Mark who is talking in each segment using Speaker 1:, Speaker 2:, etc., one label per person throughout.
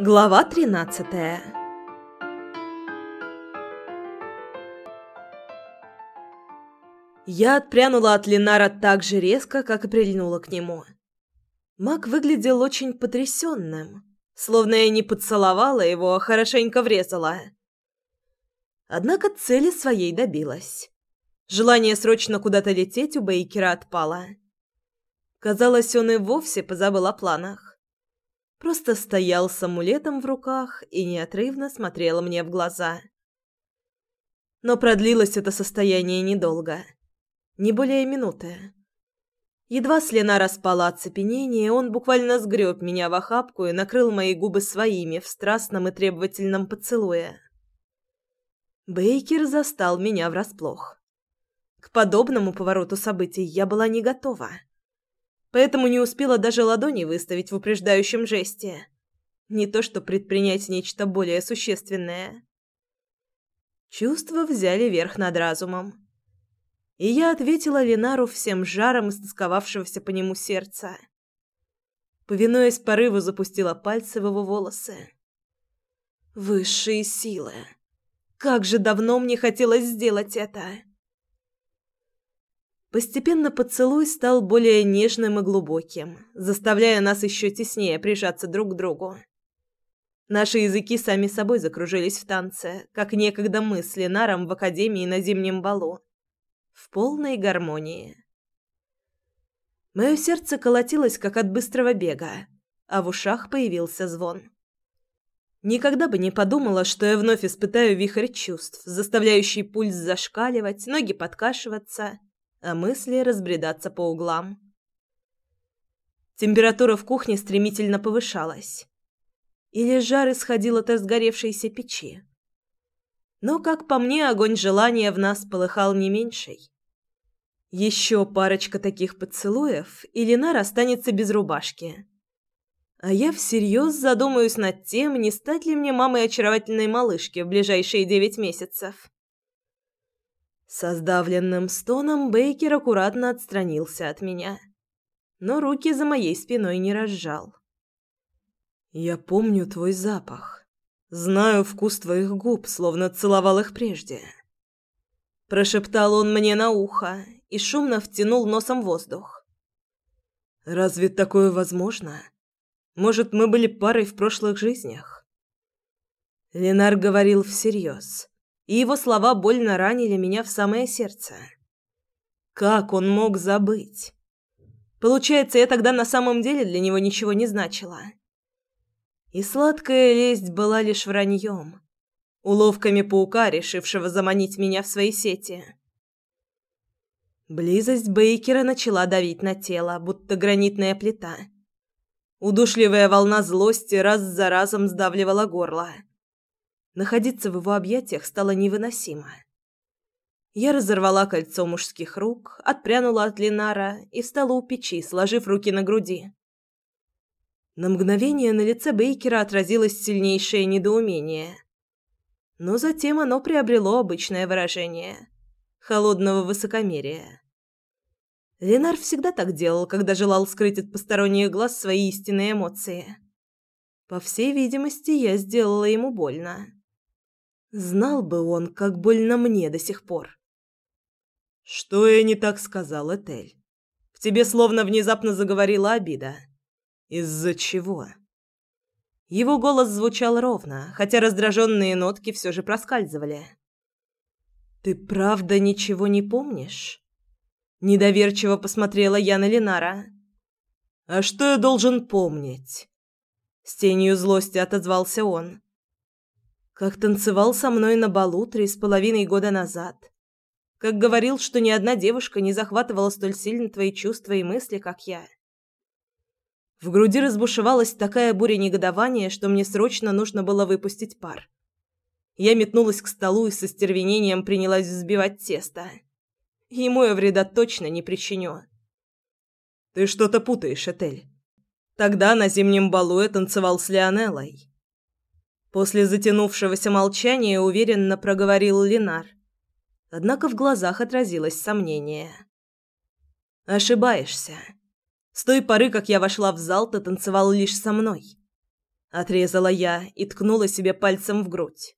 Speaker 1: Глава тринадцатая Я отпрянула от Ленара так же резко, как и прильнула к нему. Мак выглядел очень потрясенным, словно я не поцеловала его, а хорошенько врезала. Однако цели своей добилась. Желание срочно куда-то лететь у Бейкера отпало. Казалось, он и вовсе позабыл о планах. Просто стоял с амулетом в руках и неотрывно смотрел мне в глаза. Но продлилось это состояние недолго. Не более минуты. Едва с Лена распала оцепенение, он буквально сгреб меня в охапку и накрыл мои губы своими в страстном и требовательном поцелуе. Бейкер застал меня врасплох. К подобному повороту событий я была не готова поэтому не успела даже ладони выставить в упреждающем жесте. Не то что предпринять нечто более существенное. Чувства взяли верх над разумом. И я ответила Ленару всем жаром истосковавшегося по нему сердца. Повинуясь порыву, запустила пальцы в его волосы. Высшие силы. Как же давно мне хотелось сделать это. Постепенно поцелуй стал более нежным и глубоким, заставляя нас еще теснее прижаться друг к другу. Наши языки сами собой закружились в танце, как некогда мы с Ленаром в академии на зимнем балу. В полной гармонии. Мое сердце колотилось, как от быстрого бега, а в ушах появился звон. Никогда бы не подумала, что я вновь испытаю вихрь чувств, заставляющий пульс зашкаливать, ноги подкашиваться — а мысли разбредаться по углам. Температура в кухне стремительно повышалась. Или жар исходил от разгоревшейся печи. Но, как по мне, огонь желания в нас полыхал не меньшей. Еще парочка таких поцелуев, и Ленар останется без рубашки. А я всерьез задумаюсь над тем, не стать ли мне мамой очаровательной малышки в ближайшие девять месяцев. Со сдавленным стоном Бейкер аккуратно отстранился от меня, но руки за моей спиной не разжал. «Я помню твой запах. Знаю вкус твоих губ, словно целовал их прежде». Прошептал он мне на ухо и шумно втянул носом воздух. «Разве такое возможно? Может, мы были парой в прошлых жизнях?» Ленар говорил всерьез и его слова больно ранили меня в самое сердце. Как он мог забыть? Получается, я тогда на самом деле для него ничего не значила. И сладкая лесть была лишь враньем, уловками паука, решившего заманить меня в свои сети. Близость Бейкера начала давить на тело, будто гранитная плита. Удушливая волна злости раз за разом сдавливала горло. Находиться в его объятиях стало невыносимо. Я разорвала кольцо мужских рук, отпрянула от Ленара и встала у печи, сложив руки на груди. На мгновение на лице Бейкера отразилось сильнейшее недоумение. Но затем оно приобрело обычное выражение – холодного высокомерия. Ленар всегда так делал, когда желал скрыть от посторонних глаз свои истинные эмоции. По всей видимости, я сделала ему больно. Знал бы он, как больно мне до сих пор. Что я не так сказал, Этель? В тебе словно внезапно заговорила обида. Из-за чего? Его голос звучал ровно, хотя раздраженные нотки все же проскальзывали. Ты правда ничего не помнишь? Недоверчиво посмотрела я на Ленара. А что я должен помнить? С тенью злости отозвался он как танцевал со мной на балу три с половиной года назад, как говорил, что ни одна девушка не захватывала столь сильно твои чувства и мысли, как я. В груди разбушевалась такая буря негодования, что мне срочно нужно было выпустить пар. Я метнулась к столу и со стервенением принялась взбивать тесто. Ему я вреда точно не причиню. «Ты что-то путаешь, Этель. Тогда на зимнем балу я танцевал с Леонеллой. После затянувшегося молчания уверенно проговорил Линар. Однако в глазах отразилось сомнение. Ошибаешься. С той поры, как я вошла в зал, ты танцевал лишь со мной. Отрезала я и ткнула себе пальцем в грудь.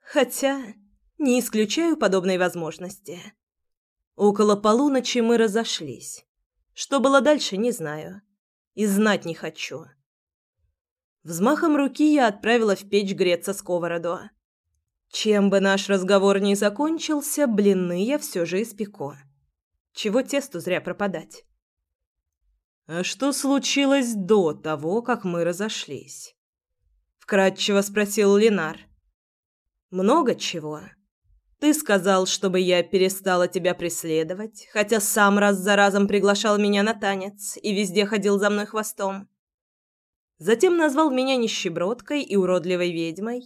Speaker 1: Хотя не исключаю подобной возможности. Около полуночи мы разошлись. Что было дальше, не знаю. И знать не хочу. Взмахом руки я отправила в печь греться сковороду. Чем бы наш разговор ни закончился, блины я все же испеку. Чего тесту зря пропадать. «А что случилось до того, как мы разошлись?» Вкратчиво спросил Ленар. «Много чего. Ты сказал, чтобы я перестала тебя преследовать, хотя сам раз за разом приглашал меня на танец и везде ходил за мной хвостом. Затем назвал меня нищебродкой и уродливой ведьмой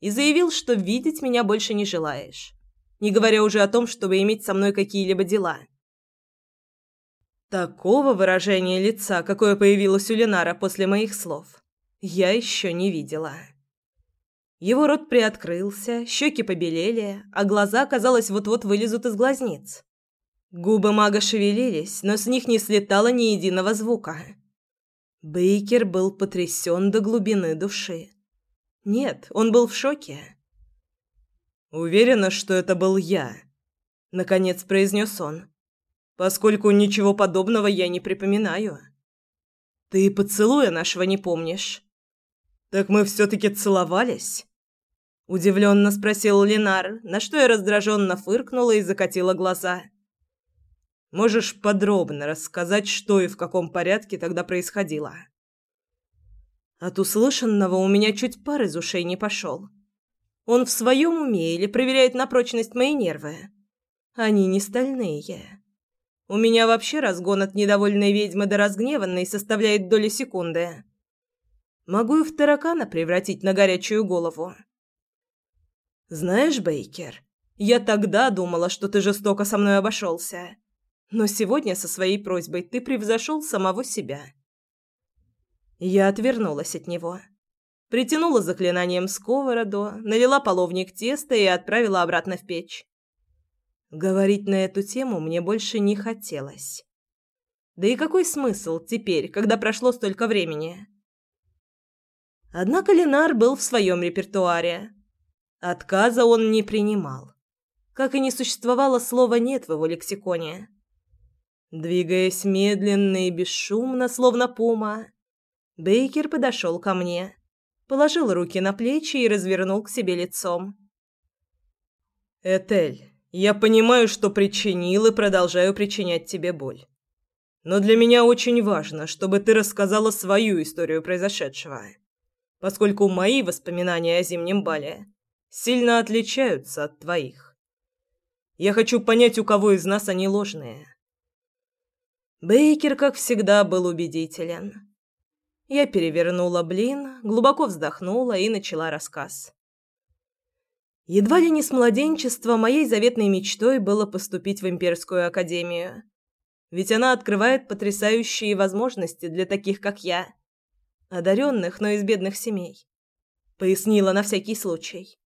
Speaker 1: и заявил, что видеть меня больше не желаешь, не говоря уже о том, чтобы иметь со мной какие-либо дела. Такого выражения лица, какое появилось у Ленара после моих слов, я еще не видела. Его рот приоткрылся, щеки побелели, а глаза, казалось, вот-вот вылезут из глазниц. Губы мага шевелились, но с них не слетало ни единого звука. Бейкер был потрясен до глубины души. Нет, он был в шоке. «Уверена, что это был я», — наконец произнес он, «поскольку ничего подобного я не припоминаю». «Ты поцелуя нашего не помнишь?» «Так мы все-таки целовались?» Удивленно спросил Ленар, на что я раздраженно фыркнула и закатила глаза. «Можешь подробно рассказать, что и в каком порядке тогда происходило?» От услышанного у меня чуть пар из ушей не пошел. Он в своем уме или проверяет на прочность мои нервы? Они не стальные. У меня вообще разгон от недовольной ведьмы до разгневанной составляет доли секунды. Могу и в таракана превратить на горячую голову. «Знаешь, Бейкер, я тогда думала, что ты жестоко со мной обошелся. Но сегодня со своей просьбой ты превзошел самого себя». Я отвернулась от него. Притянула заклинанием сковороду, налила половник теста и отправила обратно в печь. Говорить на эту тему мне больше не хотелось. Да и какой смысл теперь, когда прошло столько времени? Однако Ленар был в своем репертуаре. Отказа он не принимал. Как и не существовало слова «нет» в его лексиконе. Двигаясь медленно и бесшумно, словно пума, Бейкер подошел ко мне, положил руки на плечи и развернул к себе лицом. «Этель, я понимаю, что причинил и продолжаю причинять тебе боль. Но для меня очень важно, чтобы ты рассказала свою историю произошедшего, поскольку мои воспоминания о зимнем бале сильно отличаются от твоих. Я хочу понять, у кого из нас они ложные. Бейкер, как всегда, был убедителен. Я перевернула блин, глубоко вздохнула и начала рассказ. Едва ли не с младенчества моей заветной мечтой было поступить в имперскую академию. Ведь она открывает потрясающие возможности для таких, как я, одаренных, но из бедных семей. Пояснила на всякий случай.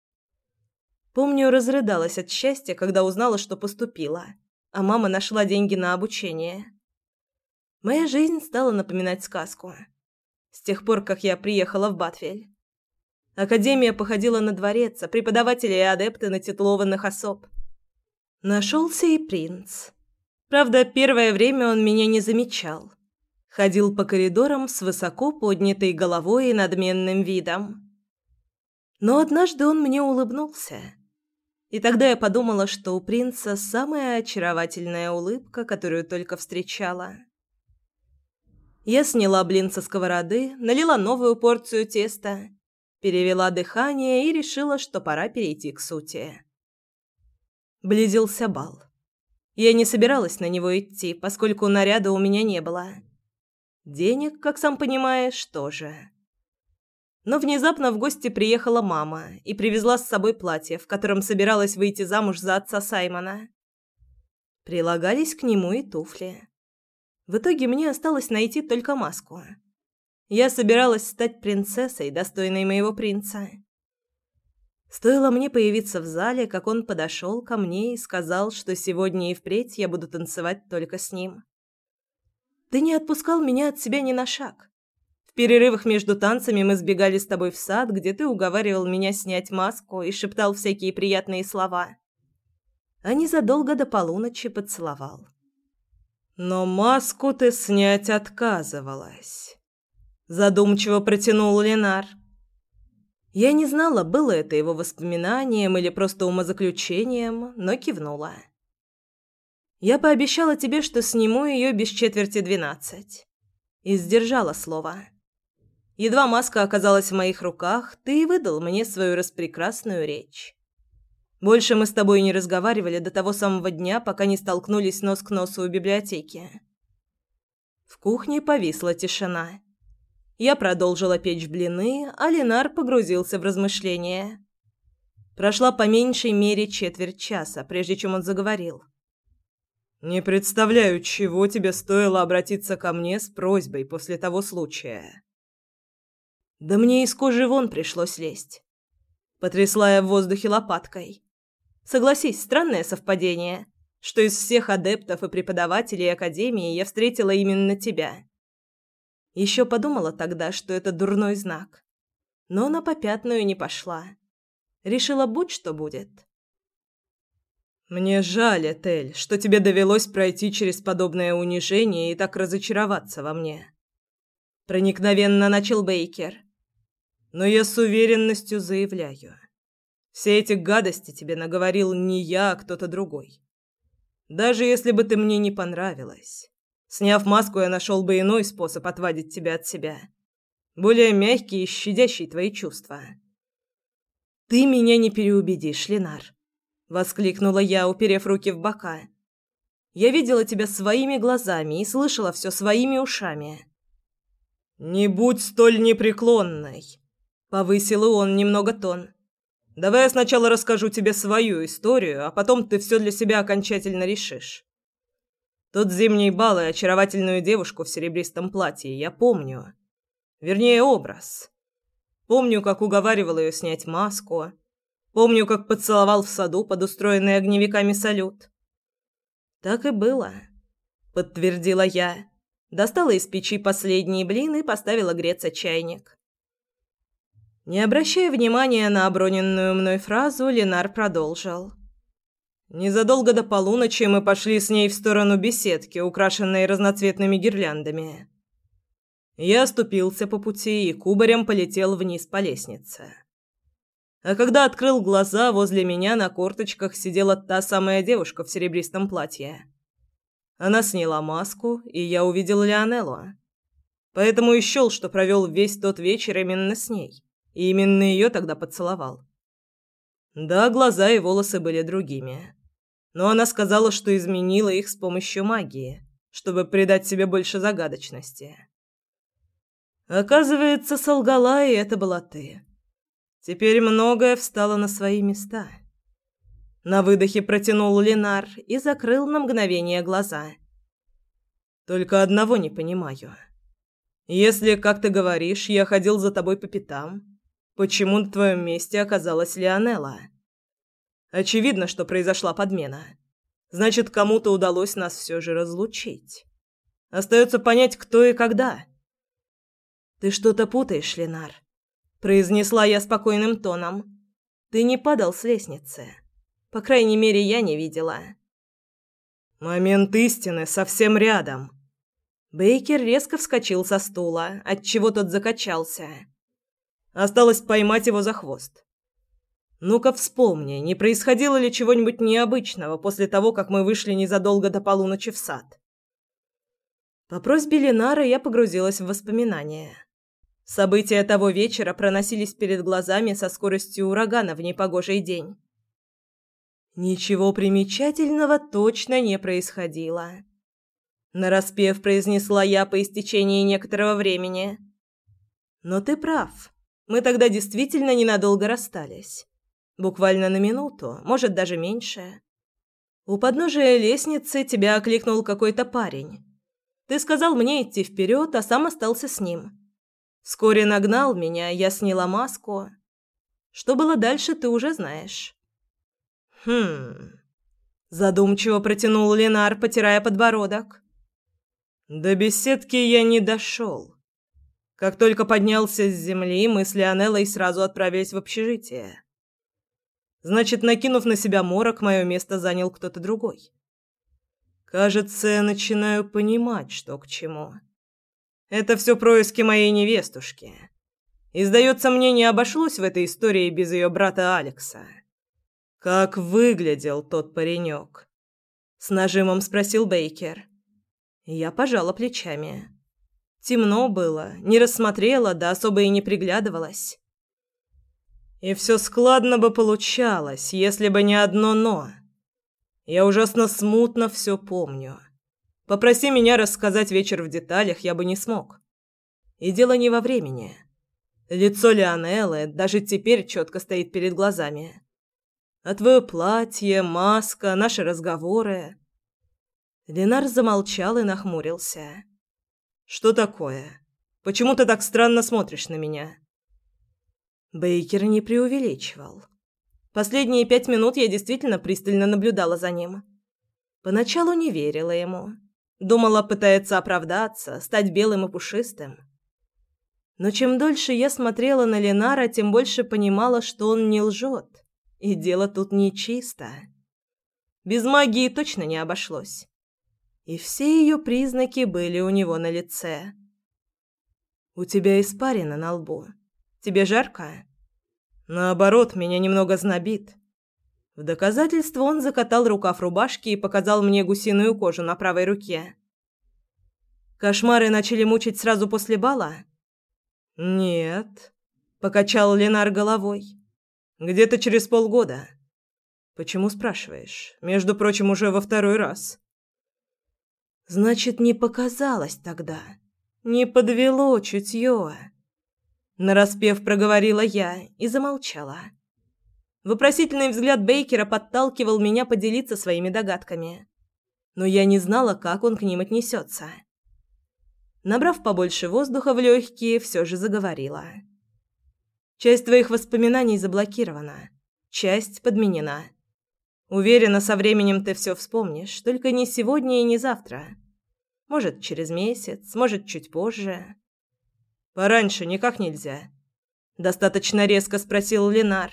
Speaker 1: Помню, разрыдалась от счастья, когда узнала, что поступила, а мама нашла деньги на обучение. Моя жизнь стала напоминать сказку. С тех пор, как я приехала в Батвель. Академия походила на дворец, а преподаватели и адепты на титулованных особ. Нашелся и принц. Правда, первое время он меня не замечал. Ходил по коридорам с высоко поднятой головой и надменным видом. Но однажды он мне улыбнулся и тогда я подумала, что у принца самая очаровательная улыбка, которую только встречала. Я сняла блин со сковороды, налила новую порцию теста, перевела дыхание и решила, что пора перейти к сути. Близился бал. Я не собиралась на него идти, поскольку наряда у меня не было. Денег, как сам понимаешь, тоже. Но внезапно в гости приехала мама и привезла с собой платье, в котором собиралась выйти замуж за отца Саймона. Прилагались к нему и туфли. В итоге мне осталось найти только маску. Я собиралась стать принцессой, достойной моего принца. Стоило мне появиться в зале, как он подошел ко мне и сказал, что сегодня и впредь я буду танцевать только с ним. Ты не отпускал меня от себя ни на шаг. В перерывах между танцами мы сбегали с тобой в сад, где ты уговаривал меня снять маску и шептал всякие приятные слова. А незадолго до полуночи поцеловал. Но маску ты снять отказывалась. Задумчиво протянул Ленар. Я не знала, было это его воспоминанием или просто умозаключением, но кивнула. Я пообещала тебе, что сниму ее без четверти двенадцать. И сдержала слово. Едва маска оказалась в моих руках, ты и выдал мне свою распрекрасную речь. Больше мы с тобой не разговаривали до того самого дня, пока не столкнулись нос к носу у библиотеки. В кухне повисла тишина. Я продолжила печь блины, а Ленар погрузился в размышления. Прошла по меньшей мере четверть часа, прежде чем он заговорил. «Не представляю, чего тебе стоило обратиться ко мне с просьбой после того случая». «Да мне из кожи вон пришлось лезть». Потрясла я в воздухе лопаткой. «Согласись, странное совпадение, что из всех адептов и преподавателей Академии я встретила именно тебя». Еще подумала тогда, что это дурной знак. Но на попятную не пошла. Решила, будь что будет. «Мне жаль, Этель, что тебе довелось пройти через подобное унижение и так разочароваться во мне». Проникновенно начал Бейкер. «Но я с уверенностью заявляю. Все эти гадости тебе наговорил не я, а кто-то другой. Даже если бы ты мне не понравилась. Сняв маску, я нашел бы иной способ отвадить тебя от себя. Более мягкий и щадящий твои чувства. «Ты меня не переубедишь, Ленар», — воскликнула я, уперев руки в бока. «Я видела тебя своими глазами и слышала все своими ушами». «Не будь столь непреклонной», — повысил он немного тон. «Давай я сначала расскажу тебе свою историю, а потом ты все для себя окончательно решишь». Тот зимний бал и очаровательную девушку в серебристом платье я помню. Вернее, образ. Помню, как уговаривал ее снять маску. Помню, как поцеловал в саду под устроенный огневиками салют. «Так и было», — подтвердила я. Достала из печи последние блины и поставила греться чайник. Не обращая внимания на оброненную мной фразу, Ленар продолжил. Незадолго до полуночи мы пошли с ней в сторону беседки, украшенной разноцветными гирляндами. Я оступился по пути и кубарем полетел вниз по лестнице. А когда открыл глаза, возле меня на корточках сидела та самая девушка в серебристом платье. Она сняла маску, и я увидел Леонеллу. Поэтому и счёл, что провел весь тот вечер именно с ней. И именно ее тогда поцеловал. Да, глаза и волосы были другими но она сказала, что изменила их с помощью магии, чтобы придать себе больше загадочности. Оказывается, солгала, и это была ты. Теперь многое встало на свои места. На выдохе протянул Ленар и закрыл на мгновение глаза. Только одного не понимаю. Если, как ты говоришь, я ходил за тобой по пятам, почему на твоем месте оказалась Леонелла? Очевидно, что произошла подмена. Значит, кому-то удалось нас все же разлучить. Остается понять, кто и когда. «Ты что-то путаешь, Ленар», — произнесла я спокойным тоном. «Ты не падал с лестницы. По крайней мере, я не видела». «Момент истины совсем рядом». Бейкер резко вскочил со стула, отчего тот закачался. Осталось поймать его за хвост. Ну-ка вспомни, не происходило ли чего-нибудь необычного после того, как мы вышли незадолго до полуночи в сад? По просьбе Ленара я погрузилась в воспоминания. События того вечера проносились перед глазами со скоростью урагана в непогожий день. Ничего примечательного точно не происходило. Нараспев произнесла я по истечении некоторого времени. Но ты прав. Мы тогда действительно ненадолго расстались. Буквально на минуту, может, даже меньше. У подножия лестницы тебя окликнул какой-то парень. Ты сказал мне идти вперед, а сам остался с ним. Вскоре нагнал меня, я сняла маску. Что было дальше, ты уже знаешь. Хм. Задумчиво протянул Ленар, потирая подбородок. До беседки я не дошел. Как только поднялся с земли, мы с Леонеллой сразу отправились в общежитие. Значит, накинув на себя морок, мое место занял кто-то другой. Кажется, я начинаю понимать, что к чему. Это все происки моей невестушки. И, сдается мне, не обошлось в этой истории без ее брата Алекса. Как выглядел тот паренек? С нажимом спросил Бейкер. Я пожала плечами. Темно было, не рассмотрела, да особо и не приглядывалась. И все складно бы получалось, если бы не одно «но». Я ужасно смутно все помню. Попроси меня рассказать вечер в деталях, я бы не смог. И дело не во времени. Лицо Лионеллы даже теперь четко стоит перед глазами. А твое платье, маска, наши разговоры... Ленар замолчал и нахмурился. «Что такое? Почему ты так странно смотришь на меня?» Бейкер не преувеличивал. Последние пять минут я действительно пристально наблюдала за ним. Поначалу не верила ему. Думала, пытается оправдаться, стать белым и пушистым. Но чем дольше я смотрела на Ленара, тем больше понимала, что он не лжет. И дело тут не чисто. Без магии точно не обошлось. И все ее признаки были у него на лице. «У тебя испарина на лбу. Тебе жарко?» Наоборот, меня немного знобит. В доказательство он закатал рукав рубашки и показал мне гусиную кожу на правой руке. Кошмары начали мучить сразу после бала? Нет, покачал Ленар головой. Где-то через полгода. Почему спрашиваешь? Между прочим, уже во второй раз. Значит, не показалось тогда. Не подвело чутье нараспев проговорила я и замолчала. Вопросительный взгляд Бейкера подталкивал меня поделиться своими догадками, но я не знала, как он к ним отнесется. Набрав побольше воздуха в легкие, все же заговорила. Часть твоих воспоминаний заблокирована, часть подменена. Уверена, со временем ты все вспомнишь, только не сегодня и не завтра. Может, через месяц, может, чуть позже. Пораньше никак нельзя. Достаточно резко спросил Ленар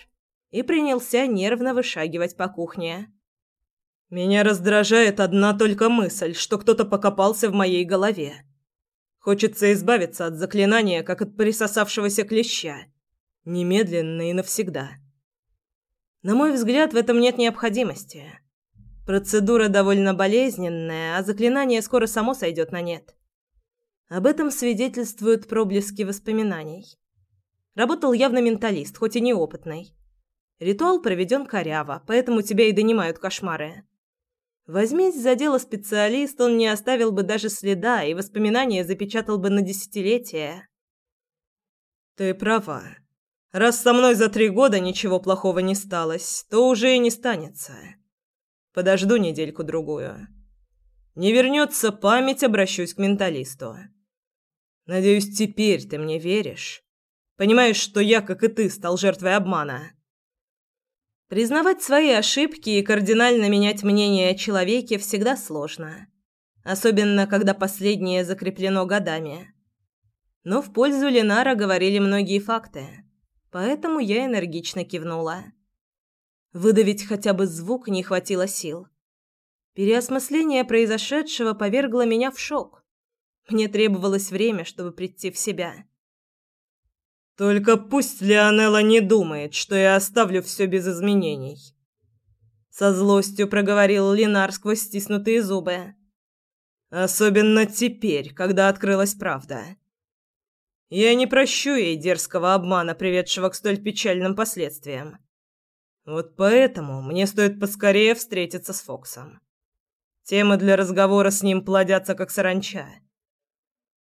Speaker 1: и принялся нервно вышагивать по кухне. Меня раздражает одна только мысль, что кто-то покопался в моей голове. Хочется избавиться от заклинания, как от присосавшегося клеща, немедленно и навсегда. На мой взгляд, в этом нет необходимости. Процедура довольно болезненная, а заклинание скоро само сойдет на нет. Об этом свидетельствуют проблески воспоминаний. Работал явно менталист, хоть и неопытный. Ритуал проведен коряво, поэтому тебя и донимают кошмары. Возьмись за дело специалист, он не оставил бы даже следа и воспоминания запечатал бы на десятилетия. Ты права. Раз со мной за три года ничего плохого не сталось, то уже и не станется. Подожду недельку-другую. Не вернется память, обращусь к менталисту. Надеюсь, теперь ты мне веришь. Понимаешь, что я, как и ты, стал жертвой обмана. Признавать свои ошибки и кардинально менять мнение о человеке всегда сложно, особенно когда последнее закреплено годами. Но в пользу Ленара говорили многие факты, поэтому я энергично кивнула. Выдавить хотя бы звук не хватило сил. Переосмысление произошедшего повергло меня в шок. Мне требовалось время, чтобы прийти в себя. Только пусть Леонела не думает, что я оставлю все без изменений. Со злостью проговорил Линар сквозь стиснутые зубы. Особенно теперь, когда открылась правда. Я не прощу ей дерзкого обмана, приведшего к столь печальным последствиям. Вот поэтому мне стоит поскорее встретиться с Фоксом. Темы для разговора с ним плодятся как саранча.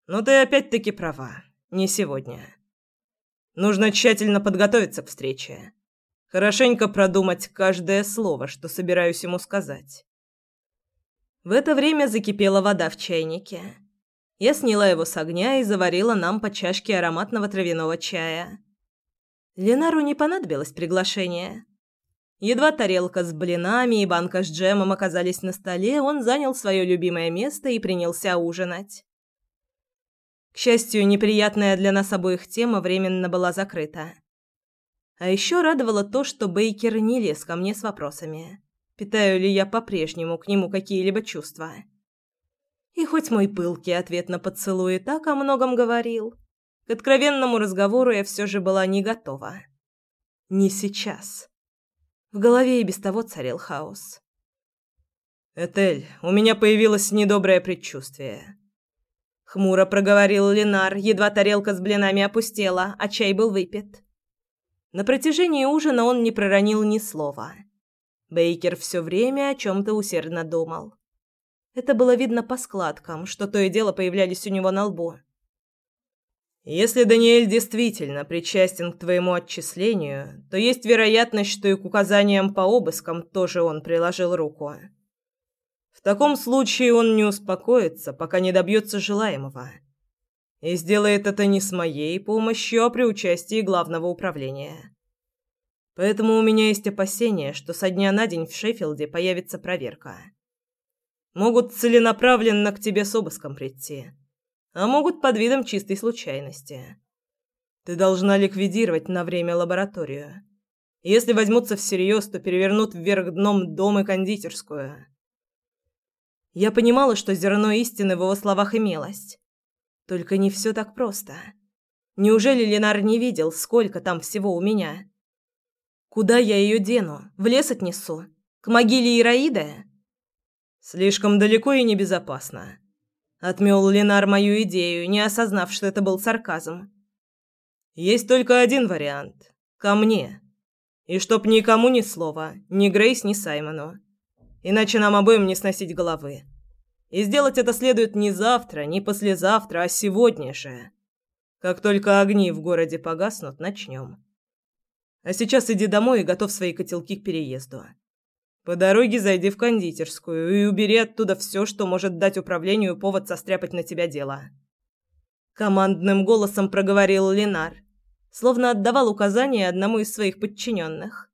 Speaker 1: Но ты опять-таки права. Не сегодня. Нужно тщательно подготовиться к встрече. Хорошенько продумать каждое слово, что собираюсь ему сказать. В это время закипела вода в чайнике. Я сняла его с огня и заварила нам по чашке ароматного травяного чая. Ленару не понадобилось приглашение. Едва тарелка с блинами и банка с джемом оказались на столе, он занял свое любимое место и принялся ужинать. К счастью, неприятная для нас обоих тема временно была закрыта. А еще радовало то, что Бейкер не лез ко мне с вопросами, питаю ли я по-прежнему к нему какие-либо чувства. И хоть мой пылкий ответ на поцелуй так о многом говорил, к откровенному разговору я все же была не готова. Не сейчас. В голове и без того царил хаос.
Speaker 2: «Этель, у меня появилось недоброе предчувствие».
Speaker 1: Хмуро проговорил Ленар, едва тарелка с блинами опустела, а чай был выпит. На протяжении ужина он не проронил ни слова. Бейкер все время о чем-то усердно думал. Это было видно по складкам, что то и дело появлялись у него на лбу.
Speaker 2: Если Даниэль действительно причастен к твоему отчислению, то есть вероятность, что и к указаниям по обыскам тоже он приложил руку. В таком случае он не успокоится, пока не добьется желаемого. И сделает это не с моей помощью, а при участии главного управления. Поэтому у меня есть опасения, что со дня на день в Шеффилде появится проверка могут целенаправленно к тебе с обыском прийти, а могут под видом чистой случайности. Ты должна ликвидировать на время лабораторию. Если возьмутся всерьез, то перевернут вверх дном дом и кондитерскую.
Speaker 1: Я понимала, что зерно истины в его словах имелось. Только не все так просто. Неужели Ленар не видел, сколько там всего у меня? Куда я ее дену? В лес отнесу? К могиле Ираиды?
Speaker 2: Слишком далеко и небезопасно. Отмёл Ленар мою идею, не осознав, что это был сарказм. Есть только один вариант. Ко мне. И чтоб никому ни слова, ни Грейс, ни Саймону. Иначе нам обоим не сносить головы. И сделать это следует не завтра, не послезавтра, а сегодня же. Как только огни в городе погаснут, начнем. А сейчас иди домой и готов свои котелки к переезду. По дороге зайди в кондитерскую и убери оттуда все, что может дать управлению повод состряпать на тебя дело.
Speaker 1: Командным голосом проговорил Ленар, словно отдавал указания одному из своих подчиненных.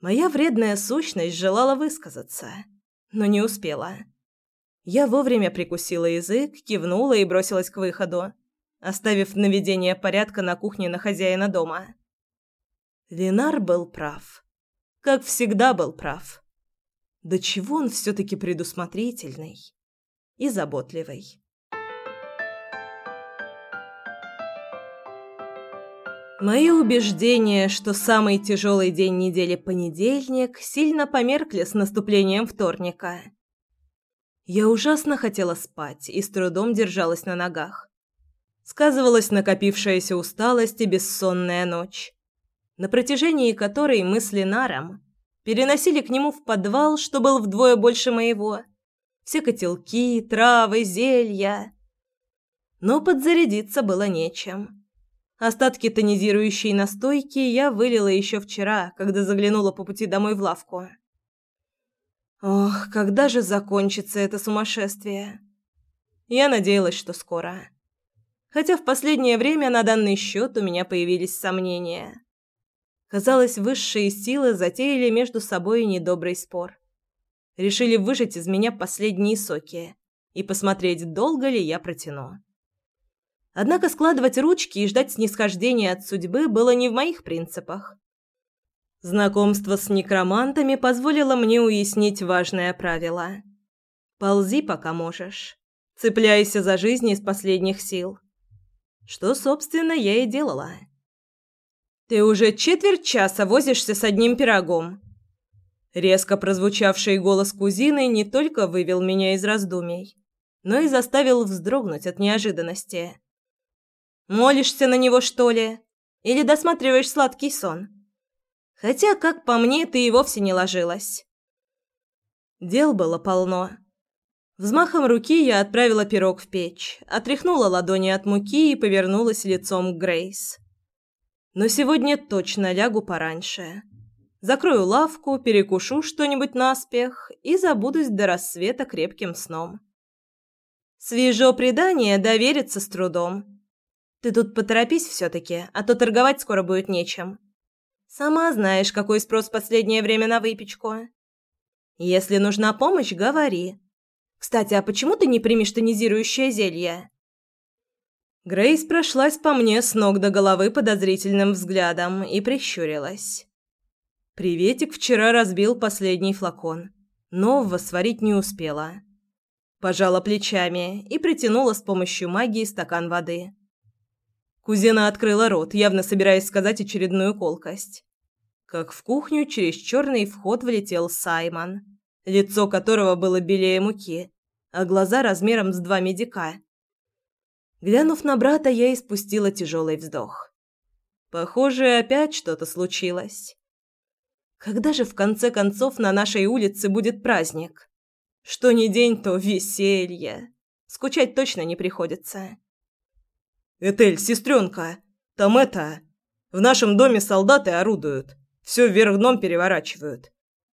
Speaker 1: Моя вредная сущность желала высказаться, но не успела. Я вовремя прикусила язык, кивнула и бросилась к выходу, оставив наведение порядка на кухне на хозяина дома. Ленар был прав как всегда был прав. Да чего он все-таки предусмотрительный и заботливый. Мои убеждения, что самый тяжелый день недели понедельник, сильно померкли с наступлением вторника. Я ужасно хотела спать и с трудом держалась на ногах. Сказывалась накопившаяся усталость и бессонная ночь на протяжении которой мы с Ленаром переносили к нему в подвал, что был вдвое больше моего. Все котелки, травы, зелья. Но подзарядиться было нечем. Остатки тонизирующей настойки я вылила еще вчера, когда заглянула по пути домой в лавку. Ох, когда же закончится это сумасшествие? Я надеялась, что скоро. Хотя в последнее время на данный счет у меня появились сомнения. Казалось, высшие силы затеяли между собой недобрый спор. Решили выжать из меня последние соки и посмотреть, долго ли я протяну. Однако складывать ручки и ждать снисхождения от судьбы было не в моих принципах. Знакомство с некромантами позволило мне уяснить важное правило. Ползи, пока можешь. Цепляйся за жизнь из последних сил. Что, собственно, я и делала. Ты уже четверть часа возишься с одним пирогом. Резко прозвучавший голос кузины не только вывел меня из раздумий, но и заставил вздрогнуть от неожиданности. Молишься на него, что ли? Или досматриваешь сладкий сон? Хотя, как по мне, ты и вовсе не ложилась. Дел было полно. Взмахом руки я отправила пирог в печь, отряхнула ладони от муки и повернулась лицом к Грейс. Но сегодня точно лягу пораньше. Закрою лавку, перекушу что-нибудь наспех и забудусь до рассвета крепким сном. Свежо предание, довериться с трудом. Ты тут поторопись все-таки, а то торговать скоро будет нечем. Сама знаешь, какой спрос последнее время на выпечку. Если нужна помощь, говори. Кстати, а почему ты не примешь тонизирующее зелье? Грейс прошлась по мне с ног до головы подозрительным взглядом и прищурилась. Приветик вчера разбил последний флакон. Нового сварить не успела. Пожала плечами и притянула с помощью магии стакан воды. Кузина открыла рот, явно собираясь сказать очередную колкость. Как в кухню через черный вход влетел Саймон, лицо которого было белее муки, а глаза размером с два медика. Глянув на брата, я испустила тяжелый вздох. Похоже, опять что-то случилось. Когда же в конце концов на нашей улице будет праздник? Что ни день, то веселье. Скучать точно не приходится.
Speaker 2: «Этель, сестренка, там это... В нашем доме солдаты орудуют. Все вверх дном переворачивают.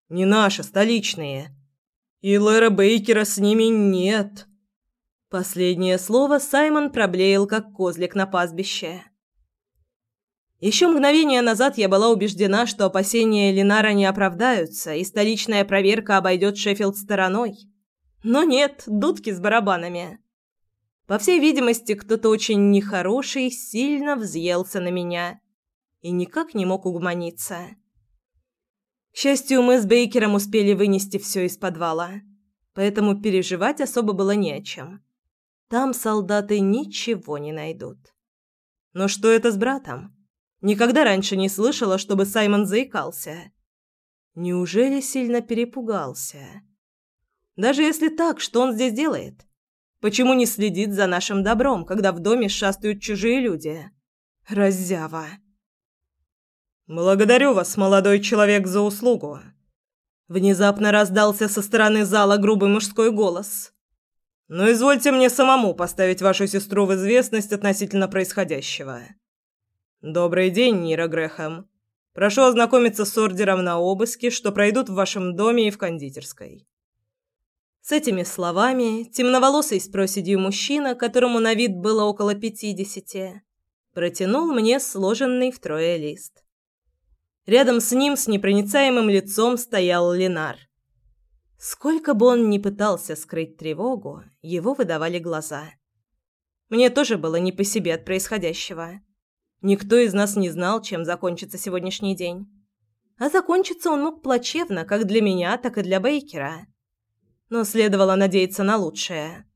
Speaker 2: Не наши, столичные. И Лэра Бейкера с ними нет».
Speaker 1: Последнее слово Саймон проблеял, как козлик на пастбище. Еще мгновение назад я была убеждена, что опасения Ленара не оправдаются, и столичная проверка обойдет Шеффилд стороной. Но нет, дудки с барабанами. По всей видимости, кто-то очень нехороший сильно взъелся на меня и никак не мог угомониться. К счастью, мы с Бейкером успели вынести все из подвала, поэтому переживать особо было не о чем. Там солдаты ничего не найдут. Но что это с братом? Никогда раньше не слышала, чтобы Саймон заикался. Неужели сильно перепугался? Даже если так, что он здесь делает? Почему не следит за нашим добром, когда в доме шастают чужие люди? Раззява.
Speaker 2: «Благодарю вас, молодой человек, за услугу!»
Speaker 1: Внезапно раздался со стороны зала грубый мужской голос.
Speaker 2: Но извольте мне самому поставить вашу сестру в известность относительно происходящего. Добрый день, Нира Грэхэм. Прошу ознакомиться с ордером на обыски, что пройдут в вашем доме и в кондитерской.
Speaker 1: С этими словами темноволосый с проседью мужчина, которому на вид было около пятидесяти, протянул мне сложенный втрое лист. Рядом с ним с непроницаемым лицом стоял Ленар. Сколько бы он ни пытался скрыть тревогу, его выдавали глаза. Мне тоже было не по себе от происходящего. Никто из нас не знал, чем закончится сегодняшний день. А закончиться он мог плачевно, как для меня, так и для Бейкера. Но следовало надеяться на лучшее.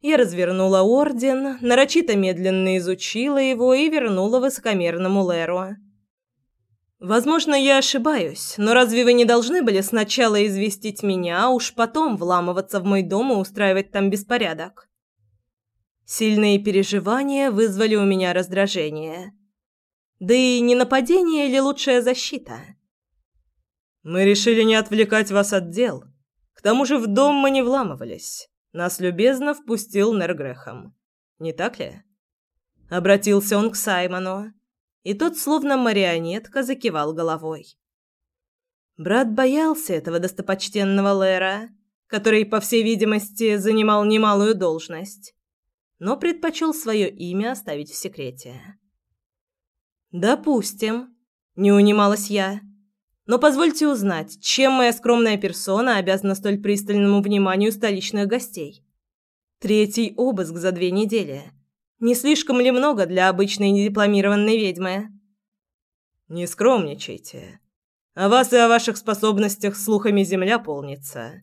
Speaker 1: Я развернула орден, нарочито медленно изучила его и вернула высокомерному Леру. Возможно, я ошибаюсь, но разве вы не должны были сначала известить меня, а уж потом вламываться в мой дом и устраивать там беспорядок? Сильные переживания вызвали у меня раздражение. Да и не нападение или лучшая защита?
Speaker 2: Мы решили не отвлекать вас от дел. К тому же в дом мы не вламывались. Нас любезно впустил Нергрехом. Не так ли?
Speaker 1: Обратился он к Саймону и тот, словно марионетка, закивал головой. Брат боялся этого достопочтенного Лера, который, по всей видимости, занимал немалую должность, но предпочел свое имя оставить в секрете. «Допустим», — не унималась я, — «но позвольте узнать, чем моя скромная персона обязана столь пристальному вниманию столичных гостей? Третий обыск за две недели». Не слишком ли много для обычной недипломированной ведьмы?
Speaker 2: Не скромничайте. О вас и о ваших способностях слухами земля полнится.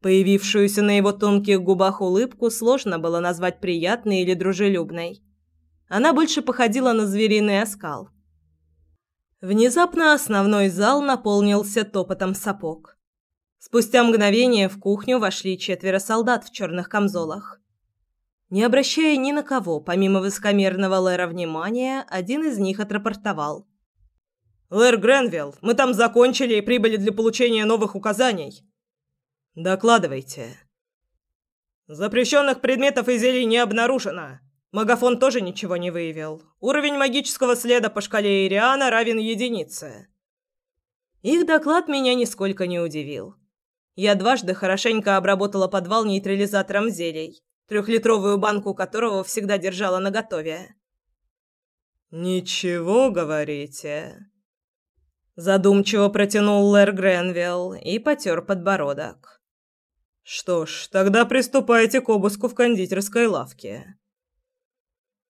Speaker 1: Появившуюся на его тонких губах улыбку сложно было назвать приятной или дружелюбной. Она больше походила на звериный оскал. Внезапно основной зал наполнился топотом сапог. Спустя мгновение в кухню вошли четверо солдат в черных камзолах. Не обращая ни на кого, помимо высокомерного Лэра внимания, один из них отрапортовал.
Speaker 2: «Лэр Гренвилл, мы там закончили и прибыли для получения новых указаний». «Докладывайте». «Запрещенных предметов и зелий не обнаружено. Магафон тоже ничего не выявил. Уровень магического следа по шкале Ириана равен единице».
Speaker 1: Их доклад меня нисколько не удивил. Я дважды хорошенько обработала подвал нейтрализатором зелий трехлитровую банку которого всегда держала наготове.
Speaker 2: «Ничего, говорите?» Задумчиво протянул Лэр Гренвилл и потер подбородок. «Что ж, тогда приступайте к обыску в кондитерской лавке.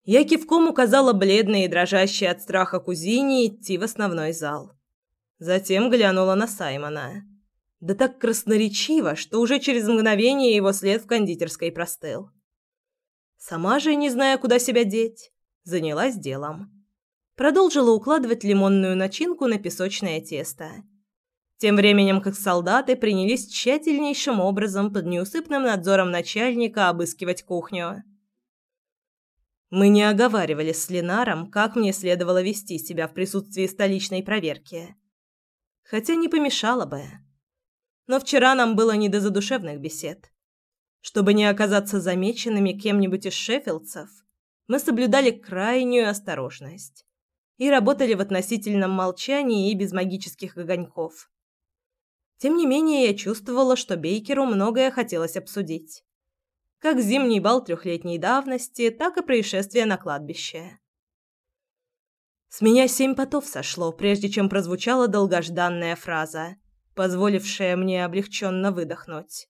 Speaker 1: Я кивком указала бледной и дрожащей от страха кузине идти в основной зал. Затем глянула на Саймона. Да так красноречиво, что уже через мгновение его след в кондитерской простыл. Сама же, не зная, куда себя деть, занялась делом. Продолжила укладывать лимонную начинку на песочное тесто. Тем временем как солдаты принялись тщательнейшим образом под неусыпным надзором начальника обыскивать кухню. Мы не оговаривали с Ленаром, как мне следовало вести себя в присутствии столичной проверки. Хотя не помешало бы. Но вчера нам было не до задушевных бесед. Чтобы не оказаться замеченными кем-нибудь из шеффилдцев, мы соблюдали крайнюю осторожность и работали в относительном молчании и без магических огоньков. Тем не менее, я чувствовала, что Бейкеру многое хотелось обсудить как зимний бал трехлетней давности, так и происшествие на кладбище. С меня семь потов сошло, прежде чем прозвучала долгожданная фраза, позволившая мне облегченно выдохнуть.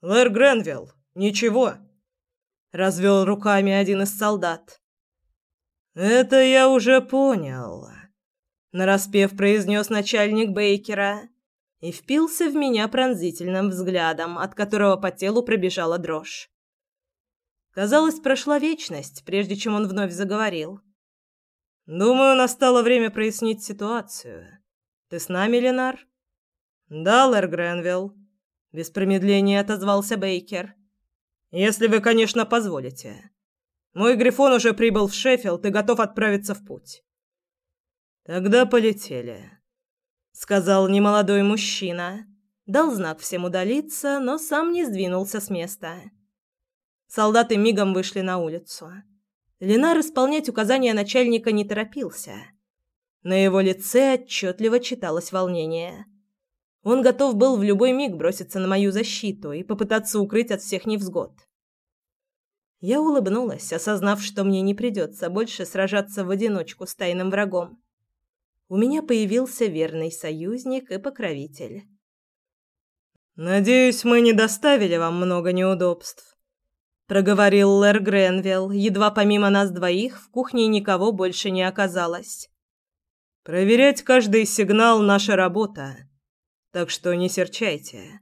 Speaker 2: «Лэр Гренвилл, ничего!»
Speaker 1: — развел руками один из солдат.
Speaker 2: «Это я уже понял», —
Speaker 1: нараспев произнес начальник Бейкера и впился в меня пронзительным взглядом, от которого по телу пробежала дрожь. Казалось, прошла вечность, прежде чем он вновь заговорил.
Speaker 2: «Думаю, настало время прояснить ситуацию. Ты с нами, Ленар?»
Speaker 1: «Да, Лэр Гренвилл», — без промедления отозвался Бейкер.
Speaker 2: «Если вы, конечно, позволите. Мой Грифон уже прибыл в Шеффилд и готов отправиться в путь».
Speaker 1: «Тогда полетели» сказал немолодой мужчина. Дал знак всем удалиться, но сам не сдвинулся с места. Солдаты мигом вышли на улицу. Ленар исполнять указания начальника не торопился. На его лице отчетливо читалось волнение. Он готов был в любой миг броситься на мою защиту и попытаться укрыть от всех невзгод. Я улыбнулась, осознав, что мне не придется больше сражаться в одиночку с тайным врагом у меня появился верный союзник и покровитель.
Speaker 2: «Надеюсь, мы не доставили вам много неудобств», — проговорил Лэр Гренвилл, едва помимо нас двоих в кухне никого больше не оказалось. «Проверять каждый сигнал — наша работа, так что не серчайте.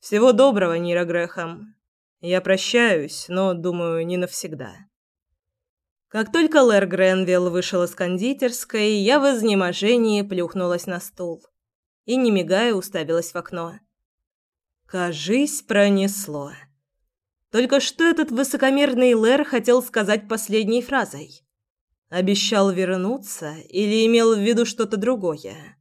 Speaker 2: Всего доброго, Нира Грэхэм. Я прощаюсь, но, думаю, не навсегда».
Speaker 1: Как только Лэр Гренвилл вышел из кондитерской, я в изнеможении плюхнулась на стул и, не мигая, уставилась в окно. Кажись, пронесло. Только что этот высокомерный Лэр хотел сказать последней фразой? Обещал вернуться или имел в виду что-то другое?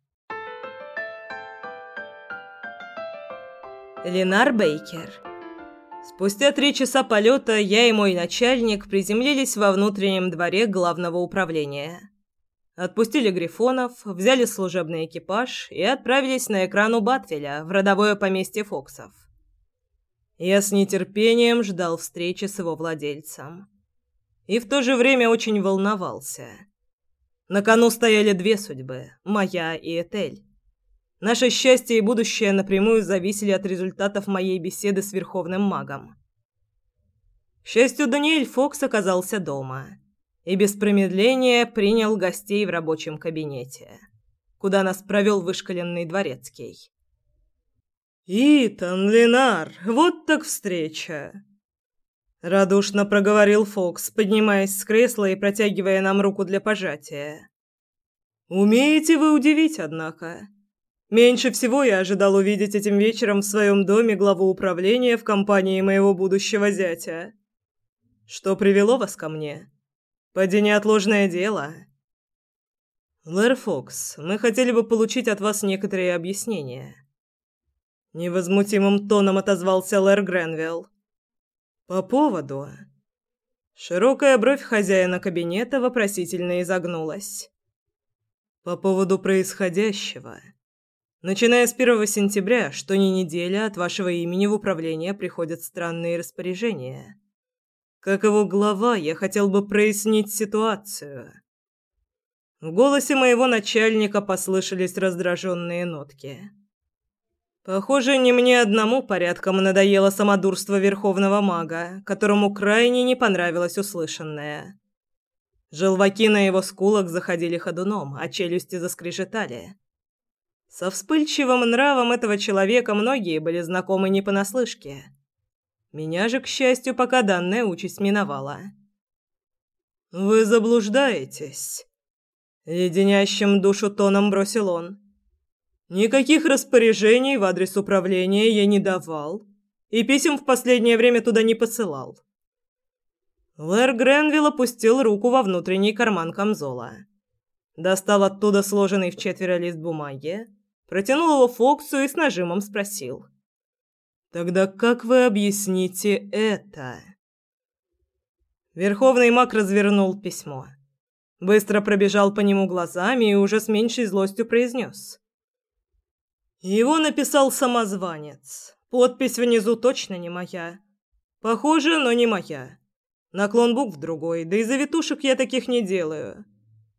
Speaker 1: Ленар Бейкер
Speaker 2: Спустя три часа полета я и мой начальник приземлились во внутреннем дворе главного управления. Отпустили грифонов, взяли служебный экипаж и отправились на экран у Батвеля в родовое поместье Фоксов. Я с нетерпением ждал встречи с его владельцем. И в то же время очень волновался. На кону стояли две судьбы – моя и Этель. Наше счастье и будущее напрямую зависели от результатов моей беседы с Верховным Магом. К счастью, Даниэль Фокс оказался дома и без промедления принял гостей в рабочем кабинете, куда нас провел вышкаленный дворецкий. «Итан, Ленар, вот так встреча!» Радушно проговорил Фокс, поднимаясь с кресла и протягивая нам руку для пожатия. «Умеете вы удивить, однако. Меньше всего я ожидал увидеть этим вечером в своем доме главу управления в компании моего будущего зятя. Что привело вас ко мне? Поди неотложное дело. Лэр Фокс, мы хотели бы получить от вас некоторые объяснения. Невозмутимым тоном отозвался Лэр Гренвилл. По поводу... Широкая бровь хозяина кабинета вопросительно изогнулась. По поводу происходящего... Начиная с первого сентября, что ни неделя от вашего имени в управление приходят странные распоряжения. Как его глава, я хотел бы прояснить ситуацию. В голосе моего начальника послышались раздраженные нотки. Похоже, не мне одному порядком надоело самодурство верховного мага, которому крайне не понравилось услышанное. Желваки на его скулах заходили ходуном, а челюсти заскрежетали. Со вспыльчивым нравом этого человека многие были знакомы не понаслышке. Меня же, к счастью, пока данная участь миновала. «Вы заблуждаетесь», — леденящим душу тоном бросил он. Никаких распоряжений в адрес управления я не давал и писем в последнее время туда не посылал. Лэр Гренвилл опустил руку во внутренний карман камзола. Достал оттуда сложенный в четверо лист бумаги, протянул его Фоксу и с нажимом спросил. «Тогда как вы объясните это?» Верховный маг развернул письмо. Быстро пробежал по нему глазами и уже с меньшей злостью произнес. Его написал самозванец. Подпись внизу точно не моя. Похоже, но не моя. Наклон букв другой, да и завитушек я таких не делаю.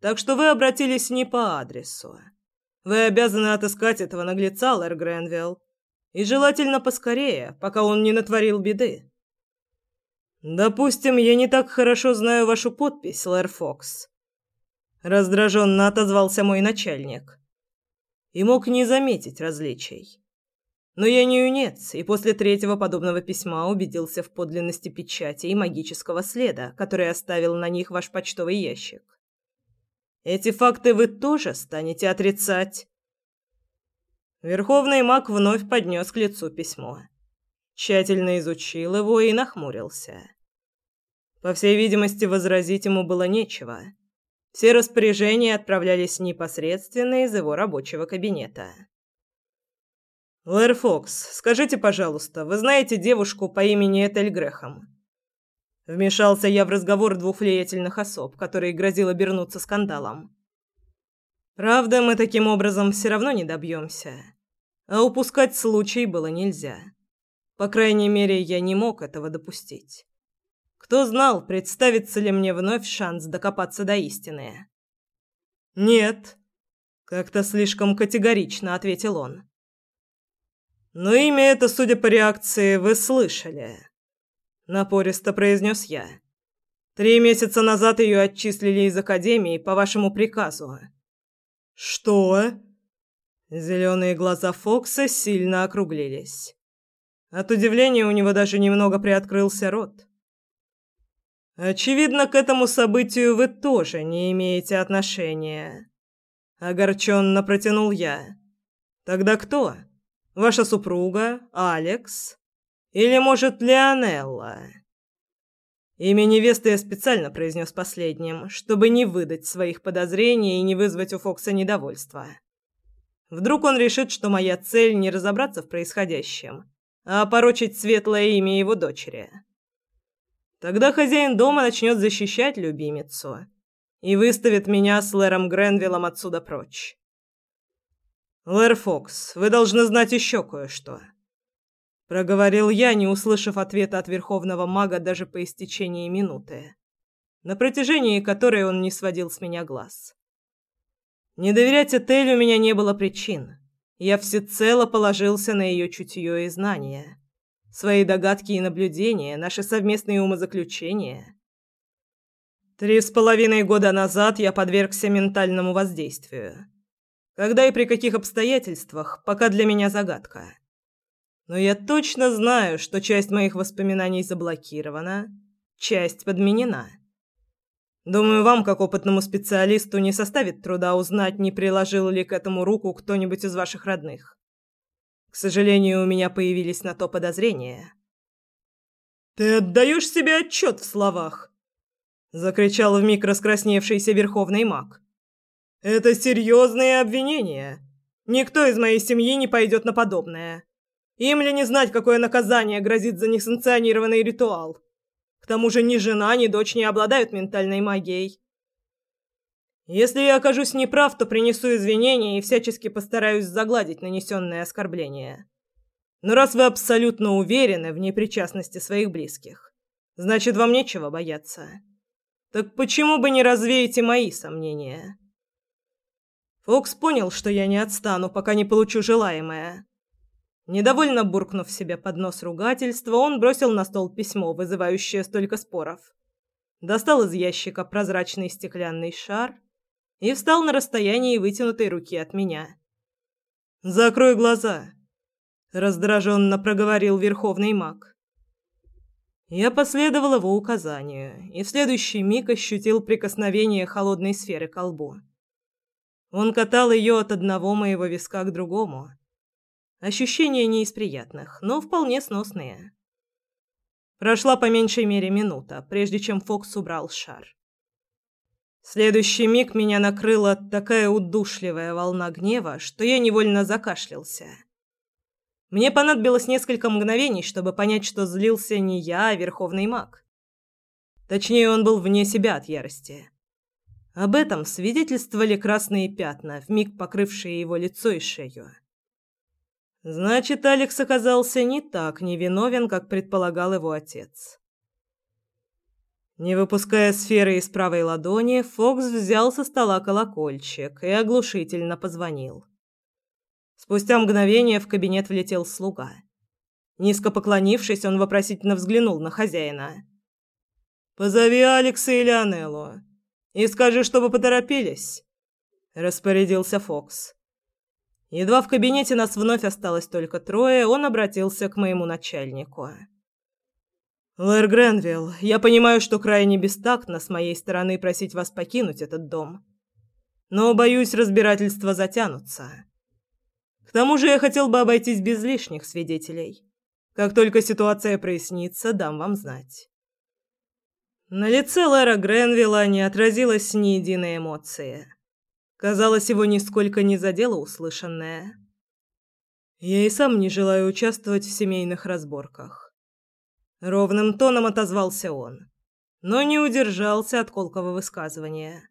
Speaker 2: Так что вы обратились не по адресу. Вы обязаны отыскать этого наглеца, Лэр Гренвилл. И желательно поскорее, пока он не натворил беды. Допустим, я не так хорошо знаю вашу подпись, Лэр Фокс. Раздраженно отозвался мой начальник и мог не заметить различий. Но я не юнец, и после третьего подобного письма убедился в подлинности печати и магического следа, который оставил на них ваш почтовый ящик. Эти факты вы тоже станете отрицать. Верховный маг вновь поднес к лицу письмо. Тщательно изучил его и нахмурился. По всей видимости, возразить ему было нечего. Все распоряжения отправлялись непосредственно из его рабочего кабинета. «Лэр Фокс, скажите, пожалуйста, вы знаете девушку по имени Этель Грехам?» Вмешался я в разговор двух влиятельных особ, которые грозил обернуться скандалом. Правда, мы таким образом все равно не добьемся. А упускать случай было нельзя. По крайней мере, я не мог этого допустить. Кто знал, представится ли мне вновь шанс докопаться до истины. «Нет», — как-то слишком категорично ответил он. «Но имя это, судя по реакции, вы слышали», — напористо произнес я. «Три месяца назад ее отчислили из академии по вашему приказу». «Что?» Зеленые глаза Фокса сильно округлились. От удивления у него даже немного приоткрылся рот. Очевидно, к этому событию вы тоже не имеете отношения. Огорченно протянул я. Тогда кто? Ваша супруга, Алекс или, может, Леонелла? Имя невесты я специально произнес последним, чтобы не выдать своих подозрений и не вызвать у Фокса недовольства. Вдруг он решит, что моя цель не разобраться в происходящем, а порочить светлое имя его дочери. Тогда хозяин дома начнет защищать любимицу и выставит меня с Лэром Гренвиллом отсюда прочь. Лэр Фокс, вы должны знать еще кое-что. Проговорил я, не услышав ответа от верховного мага даже по истечении минуты, на протяжении которой он не сводил с меня глаз. Не доверять Этель у меня не было причин. Я всецело положился на ее чутье и знания. Свои догадки и наблюдения, наши совместные умозаключения. Три с половиной года назад я подвергся ментальному воздействию. Когда и при каких обстоятельствах, пока для меня загадка. Но я точно знаю, что часть моих воспоминаний заблокирована, часть подменена. Думаю, вам, как опытному специалисту, не составит труда узнать, не приложил ли к этому руку кто-нибудь из ваших родных. К сожалению, у меня появились на то подозрения. «Ты отдаешь себе отчет в словах?» — закричал вмиг раскрасневшийся верховный маг. «Это серьезные обвинения. Никто из моей семьи не пойдет на подобное. Им ли не знать, какое наказание грозит за несанкционированный ритуал? К тому же ни жена, ни дочь не обладают ментальной магией. Если я окажусь неправ, то принесу извинения и всячески постараюсь загладить нанесенное оскорбление. Но раз вы абсолютно уверены в непричастности своих близких, значит, вам нечего бояться. Так почему бы не развеете мои сомнения? Фокс понял, что я не отстану, пока не получу желаемое. Недовольно буркнув себе под нос ругательства, он бросил на стол письмо, вызывающее столько споров. Достал из ящика прозрачный стеклянный шар и встал на расстоянии вытянутой руки от меня. «Закрой глаза», — раздраженно проговорил верховный маг. Я последовал его указанию и в следующий миг ощутил прикосновение холодной сферы к колбу. Он катал ее от одного моего виска к другому. Ощущения не из приятных, но вполне сносные. Прошла по меньшей мере минута, прежде чем Фокс убрал шар. Следующий миг меня накрыла такая удушливая волна гнева, что я невольно закашлялся. Мне понадобилось несколько мгновений, чтобы понять, что злился не я, а верховный маг. Точнее, он был вне себя от ярости. Об этом свидетельствовали красные пятна, вмиг покрывшие его лицо и шею. Значит, Алекс оказался не так невиновен, как предполагал его отец. Не выпуская сферы из правой ладони, Фокс взял со стола колокольчик и оглушительно позвонил. Спустя мгновение в кабинет влетел слуга. Низко поклонившись, он вопросительно взглянул на хозяина. «Позови Алекса и Леонеллу и скажи, чтобы поторопились», — распорядился Фокс. Едва в кабинете нас вновь осталось только трое, он обратился к моему начальнику. «Лэр Гренвилл, я понимаю, что крайне бестактно с моей стороны просить вас покинуть этот дом. Но, боюсь, разбирательства затянутся. К тому же я хотел бы обойтись без лишних свидетелей. Как только ситуация прояснится, дам вам знать». На лице Лэра Гренвилла не отразилось ни единой эмоции. Казалось, его нисколько не задело услышанное. Я и сам не желаю участвовать в семейных разборках. Ровным тоном отозвался он, но не удержался от колкого высказывания.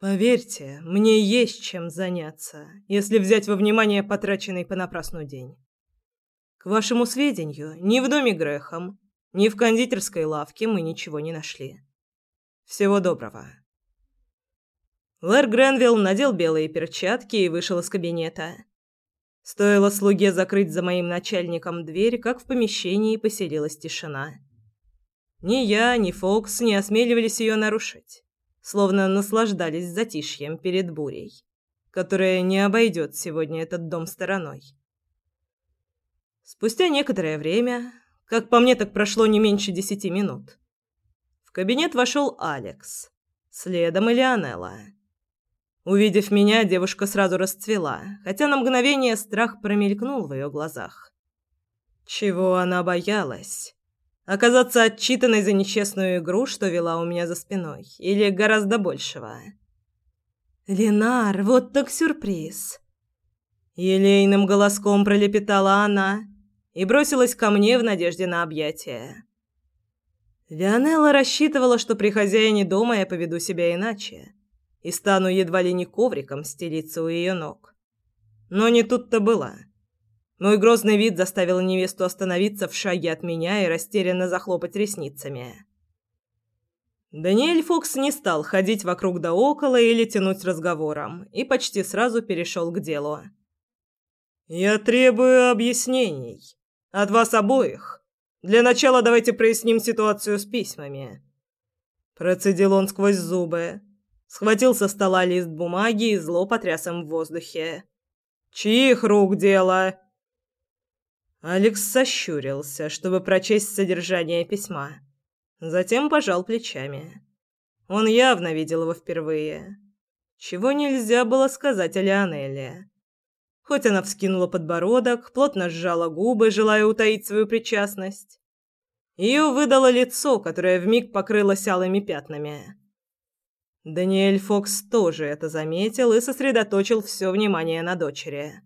Speaker 2: Поверьте, мне есть чем заняться, если взять во внимание потраченный понапрасну день. К вашему сведению, ни в доме Грехом, ни в кондитерской лавке мы ничего не нашли. Всего доброго. Лэр Гренвилл надел белые перчатки и вышел из кабинета. Стоило слуге закрыть за моим начальником дверь, как в помещении поселилась тишина. Ни я, ни Фокс не осмеливались ее нарушить, словно наслаждались затишьем перед бурей, которая не обойдет сегодня этот дом стороной. Спустя некоторое время, как по мне, так прошло не меньше десяти минут, в кабинет вошел Алекс, следом Элеонелла. Увидев меня, девушка сразу расцвела, хотя на мгновение страх промелькнул в ее глазах. Чего она боялась? Оказаться отчитанной за нечестную игру, что вела у меня за спиной, или гораздо большего? «Ленар, вот так сюрприз!» Елейным голоском пролепетала она и бросилась ко мне в надежде на объятие. Леонелла рассчитывала, что при хозяине дома я поведу себя иначе и стану едва ли не ковриком стелиться у ее ног. Но не тут-то было. Мой грозный вид заставил невесту остановиться в шаге от меня и растерянно захлопать ресницами. Даниэль Фокс не стал ходить вокруг да около или тянуть разговором, и почти сразу перешел к делу. «Я требую объяснений. От вас обоих. Для начала давайте проясним ситуацию с письмами». Процедил он сквозь зубы, Схватил со стола лист бумаги и зло потряс им в воздухе. «Чьих рук дело?» Алекс сощурился, чтобы прочесть содержание письма. Затем пожал плечами. Он явно видел его впервые. Чего нельзя было сказать о Леонелле. Хоть она вскинула подбородок, плотно сжала губы, желая утаить свою причастность. Ее выдало лицо, которое вмиг покрылось алыми пятнами. Даниэль Фокс тоже это заметил и сосредоточил все внимание на дочери.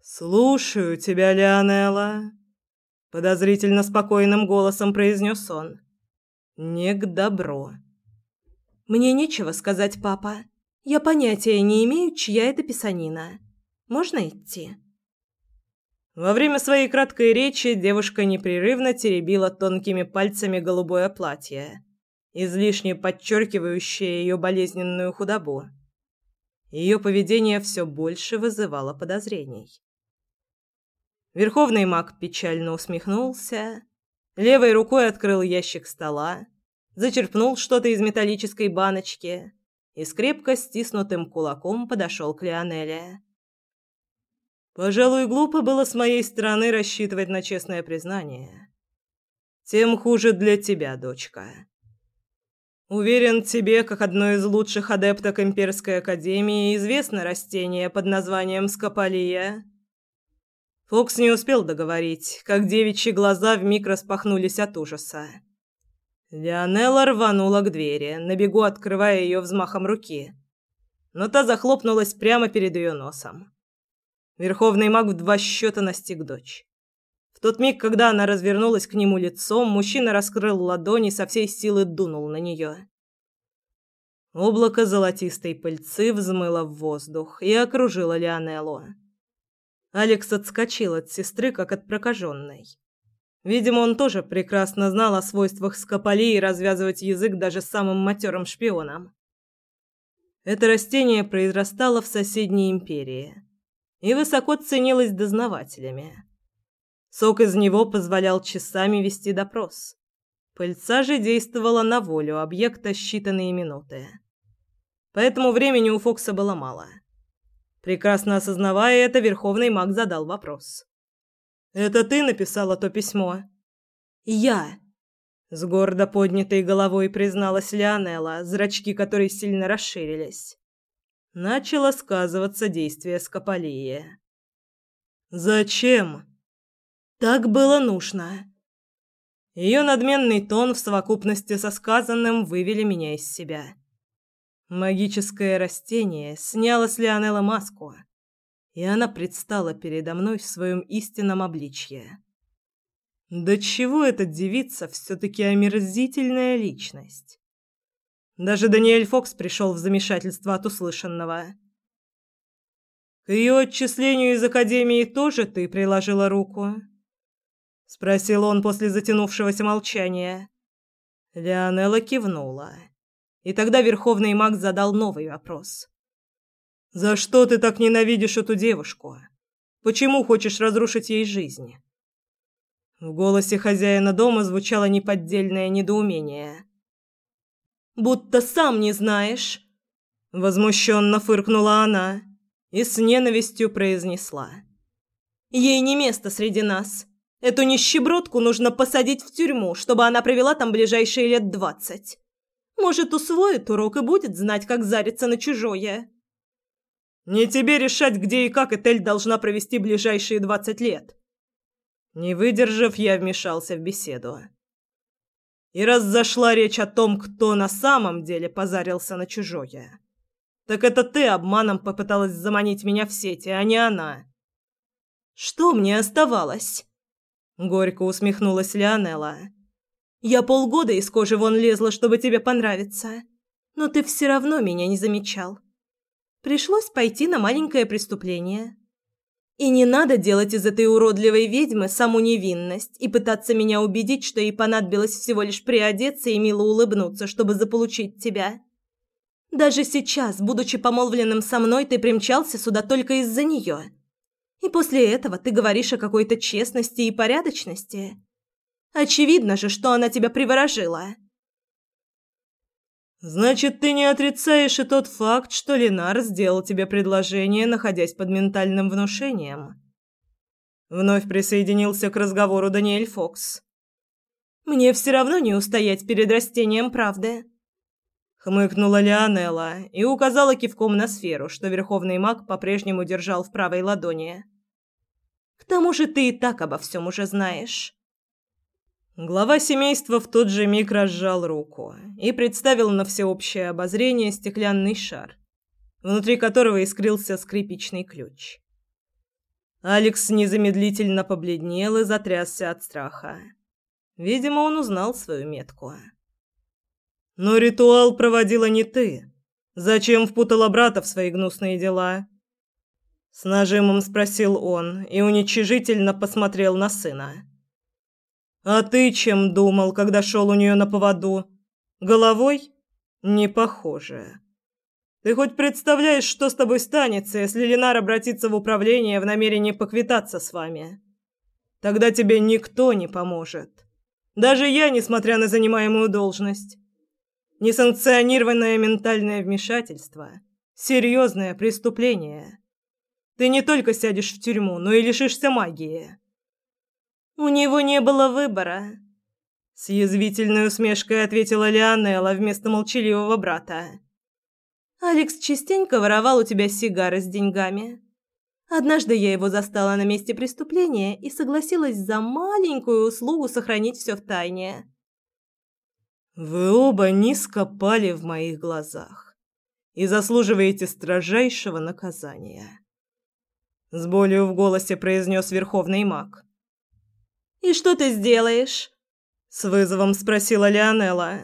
Speaker 2: «Слушаю тебя, Леонелла», — подозрительно спокойным голосом произнес он. «Не к добру».
Speaker 1: «Мне нечего сказать, папа. Я понятия не имею, чья это писанина. Можно идти?»
Speaker 2: Во время своей краткой речи девушка непрерывно теребила тонкими пальцами голубое платье излишне подчеркивающее ее болезненную худобу. Ее поведение все больше вызывало подозрений. Верховный маг печально усмехнулся, левой рукой открыл ящик стола, зачерпнул что-то из металлической баночки и с крепко стиснутым кулаком подошел к Лионелле. Пожалуй, глупо было с моей стороны рассчитывать на честное признание. Тем хуже для тебя, дочка. Уверен, тебе, как одной из лучших адепток Имперской Академии, известно растение под названием скополия. Фокс не успел договорить, как девичьи глаза вмиг распахнулись от ужаса. Леонелла рванула к двери, на бегу открывая ее взмахом руки. Но та захлопнулась прямо перед ее носом. Верховный маг в два счета настиг дочь. Тот миг, когда она развернулась к нему лицом, мужчина раскрыл ладони со всей силы дунул на нее. Облако золотистой пыльцы взмыло в воздух и окружило Лионеллу. Алекс отскочил от сестры, как от прокаженной. Видимо, он тоже прекрасно знал о свойствах скополей и развязывать язык даже самым матерым шпионам. Это растение произрастало в соседней империи и высоко ценилось дознавателями. Сок из него позволял часами вести допрос. Пыльца же действовала на волю объекта считанные минуты. Поэтому времени у Фокса было мало. Прекрасно осознавая это, Верховный маг задал вопрос. «Это ты написала то письмо?»
Speaker 1: «Я!»
Speaker 2: С гордо поднятой головой призналась Леонелла, зрачки которой сильно расширились. Начало сказываться действие скополии. «Зачем?»
Speaker 1: Так было нужно.
Speaker 2: Ее надменный тон в совокупности со сказанным вывели меня из себя. Магическое растение сняло с Лионелла маску, и она предстала передо мной в своем истинном обличье. Да чего эта девица все-таки омерзительная личность? Даже Даниэль Фокс пришел в замешательство от услышанного. К ее отчислению из Академии тоже ты приложила руку? Спросил он после затянувшегося молчания. Леонела кивнула. И тогда верховный маг задал новый вопрос. За что ты так ненавидишь эту девушку? Почему хочешь разрушить ей жизнь? В голосе хозяина дома звучало неподдельное недоумение.
Speaker 1: Будто сам не знаешь,
Speaker 2: возмущенно фыркнула она и с ненавистью произнесла:
Speaker 1: Ей не место среди нас. Эту нищебродку нужно посадить в тюрьму, чтобы она провела там ближайшие лет двадцать. Может, усвоит урок и будет знать, как зариться на чужое.
Speaker 2: Не тебе решать, где и как Этель должна провести ближайшие двадцать лет. Не выдержав, я вмешался в беседу. И раз зашла речь о том, кто на самом деле позарился на чужое, так это ты обманом попыталась заманить меня в сети, а не она.
Speaker 1: Что мне оставалось?
Speaker 2: Горько усмехнулась Леонела.
Speaker 1: «Я полгода из кожи вон лезла, чтобы тебе понравиться. Но ты все равно меня не замечал. Пришлось пойти на маленькое преступление. И не надо делать из этой уродливой ведьмы саму невинность и пытаться меня убедить, что ей понадобилось всего лишь приодеться и мило улыбнуться, чтобы заполучить тебя. Даже сейчас, будучи помолвленным со мной, ты примчался сюда только из-за нее». И после этого ты говоришь о какой-то честности и порядочности. Очевидно же, что она тебя приворожила.
Speaker 2: Значит, ты не отрицаешь и тот факт, что Ленар сделал тебе предложение, находясь под ментальным внушением. Вновь присоединился к разговору Даниэль Фокс.
Speaker 1: Мне все равно не устоять перед растением правды.
Speaker 2: Хмыкнула Леонелла и указала кивком на сферу, что верховный маг по-прежнему держал в правой ладони.
Speaker 1: К тому же ты и так обо всем уже знаешь.
Speaker 2: Глава семейства в тот же миг разжал руку и представил на всеобщее обозрение стеклянный шар, внутри которого искрился скрипичный ключ. Алекс незамедлительно побледнел и затрясся от страха. Видимо, он узнал свою метку. Но ритуал проводила не ты. Зачем впутала брата в свои гнусные дела? С нажимом спросил он и уничижительно посмотрел на сына. А ты чем думал, когда шел у нее на поводу? Головой? Не похоже. Ты хоть представляешь, что с тобой станется, если Ленар обратится в управление в намерении поквитаться с вами? Тогда тебе никто не поможет. Даже я, несмотря на занимаемую должность. Несанкционированное ментальное вмешательство – серьезное преступление. Ты не только сядешь в тюрьму, но и лишишься магии.
Speaker 1: У него не было выбора.
Speaker 2: С язвительной усмешкой ответила Леонела вместо молчаливого брата.
Speaker 1: Алекс частенько воровал у тебя сигары с деньгами. Однажды я его застала на месте преступления и согласилась за маленькую услугу сохранить все в тайне.
Speaker 2: Вы оба низко пали в моих глазах и заслуживаете строжайшего наказания. С болью в голосе произнес верховный маг.
Speaker 1: «И что ты сделаешь?»
Speaker 2: С вызовом спросила Леонела.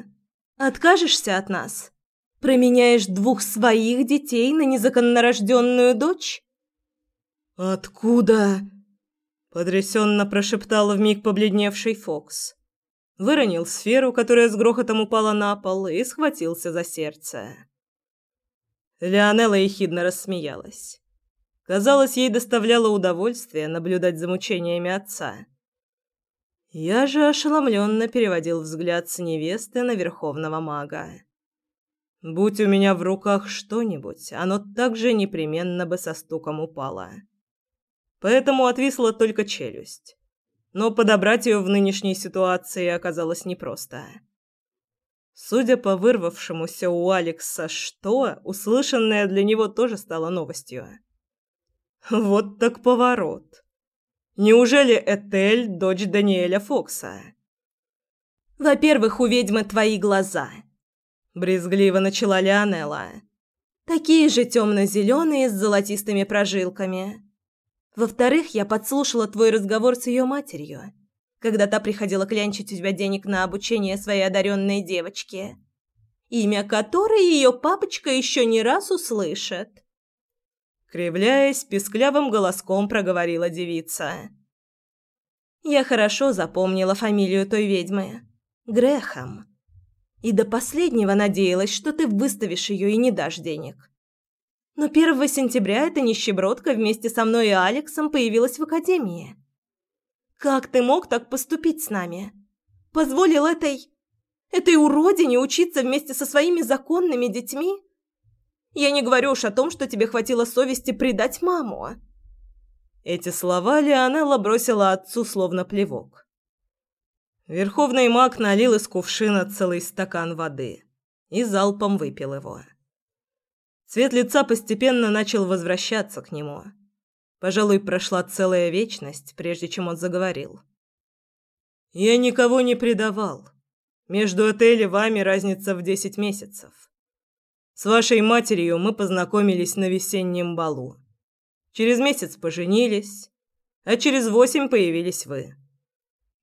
Speaker 1: «Откажешься от нас? Променяешь двух своих детей на незаконнорожденную дочь?»
Speaker 2: «Откуда?» Потрясенно прошептал вмиг побледневший Фокс. Выронил сферу, которая с грохотом упала на пол, и схватился за сердце. Леонела ехидно рассмеялась. Казалось, ей доставляло удовольствие наблюдать за мучениями отца. Я же ошеломленно переводил взгляд с невесты на верховного мага. Будь у меня в руках что-нибудь, оно также непременно бы со стуком упало. Поэтому отвисла только челюсть. Но подобрать ее в нынешней ситуации оказалось непросто. Судя по вырвавшемуся у Алекса «что», услышанное для него тоже стало новостью. Вот так поворот. Неужели Этель дочь Даниэля Фокса?
Speaker 1: Во-первых, у ведьмы твои глаза,
Speaker 2: брезгливо начала Леонела.
Speaker 1: Такие же темно-зеленые с золотистыми прожилками. Во-вторых, я подслушала твой разговор с ее матерью, когда та приходила клянчить у тебя денег на обучение своей одаренной девочки, имя которой ее папочка еще не раз услышит.
Speaker 2: Кривляясь, писклявым голоском проговорила девица.
Speaker 1: Я хорошо запомнила фамилию той ведьмы. Грехом. И до последнего надеялась, что ты выставишь ее и не дашь денег. Но 1 сентября эта нищебродка вместе со мной и Алексом появилась в академии. Как ты мог так поступить с нами? Позволил этой... этой уродине учиться вместе со своими законными детьми? Я не говорю уж о том, что тебе хватило совести предать маму».
Speaker 2: Эти слова Леонелла бросила отцу словно плевок. Верховный маг налил из кувшина целый стакан воды и залпом выпил его. Цвет лица постепенно начал возвращаться к нему. Пожалуй, прошла целая вечность, прежде чем он заговорил. «Я никого не предавал. Между Этель и вами разница в десять месяцев. С вашей матерью мы познакомились на весеннем балу. Через месяц поженились, а через восемь появились вы.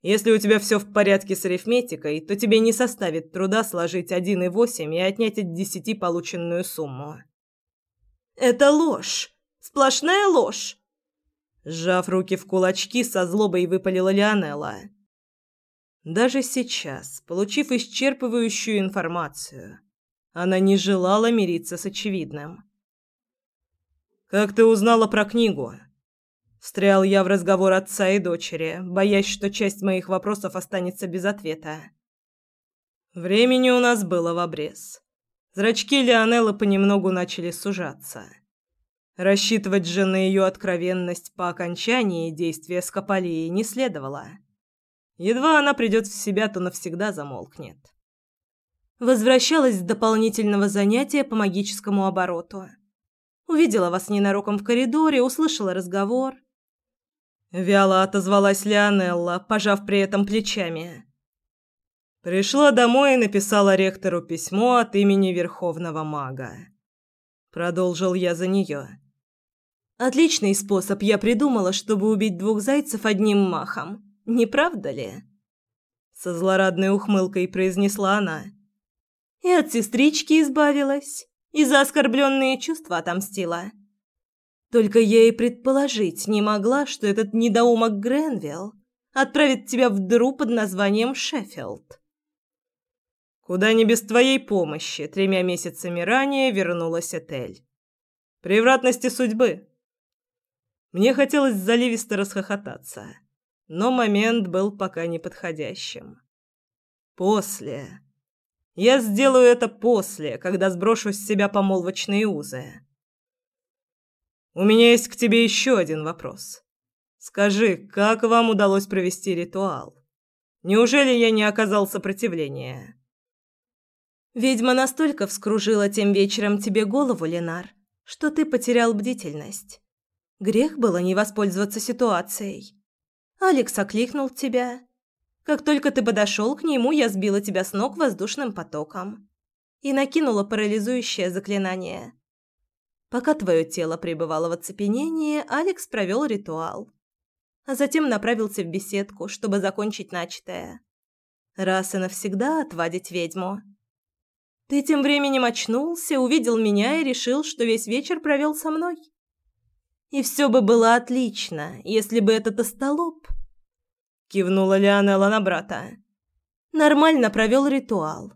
Speaker 2: Если у тебя все в порядке с арифметикой, то тебе не составит труда сложить один и восемь и отнять от десяти полученную сумму.
Speaker 1: Это ложь, сплошная ложь.
Speaker 2: Сжав руки в кулачки, со злобой выпалила Леонелла. Даже сейчас, получив исчерпывающую информацию, она не желала мириться с очевидным. «Как ты узнала про книгу?» Встрял я в разговор отца и дочери, боясь, что часть моих вопросов останется без ответа. Времени у нас было в обрез. Зрачки Леонеллы понемногу начали сужаться. Рассчитывать же на ее откровенность по окончании действия скополии не следовало. Едва она придет в себя, то навсегда замолкнет.
Speaker 1: Возвращалась с дополнительного занятия по магическому обороту. Увидела вас ненароком в коридоре, услышала разговор.
Speaker 2: Вяло отозвалась Леонелла, пожав при этом плечами. Пришла домой и написала ректору письмо от имени Верховного Мага. Продолжил я за нее.
Speaker 1: Отличный способ я придумала, чтобы убить двух зайцев одним махом. Не правда ли?
Speaker 2: Со злорадной ухмылкой произнесла она.
Speaker 1: И от сестрички избавилась, и за оскорбленные чувства отомстила. Только я и предположить не могла, что этот недоумок Гренвилл отправит тебя в дыру под названием Шеффилд.
Speaker 2: Куда не без твоей помощи тремя месяцами ранее вернулась Этель. Превратности судьбы. Мне хотелось заливисто расхохотаться. но момент был пока неподходящим. После. Я сделаю это после, когда сброшу с себя помолвочные узы. У меня есть к тебе еще один вопрос. Скажи, как вам удалось провести ритуал? Неужели я не оказал сопротивления?
Speaker 1: Ведьма настолько вскружила тем вечером тебе голову, Ленар, что ты потерял бдительность. Грех было не воспользоваться ситуацией. Алекс окликнул тебя. Как только ты подошел к нему, я сбила тебя с ног воздушным потоком и накинула парализующее заклинание. Пока твое тело пребывало в оцепенении, Алекс провел ритуал, а затем направился в беседку, чтобы закончить начатое. Раз и навсегда отвадить ведьму. Ты тем временем очнулся, увидел меня и решил, что весь вечер провел со мной. И все бы было отлично, если бы этот остолоп...
Speaker 2: Кивнула Леонелла на брата.
Speaker 1: Нормально провел ритуал.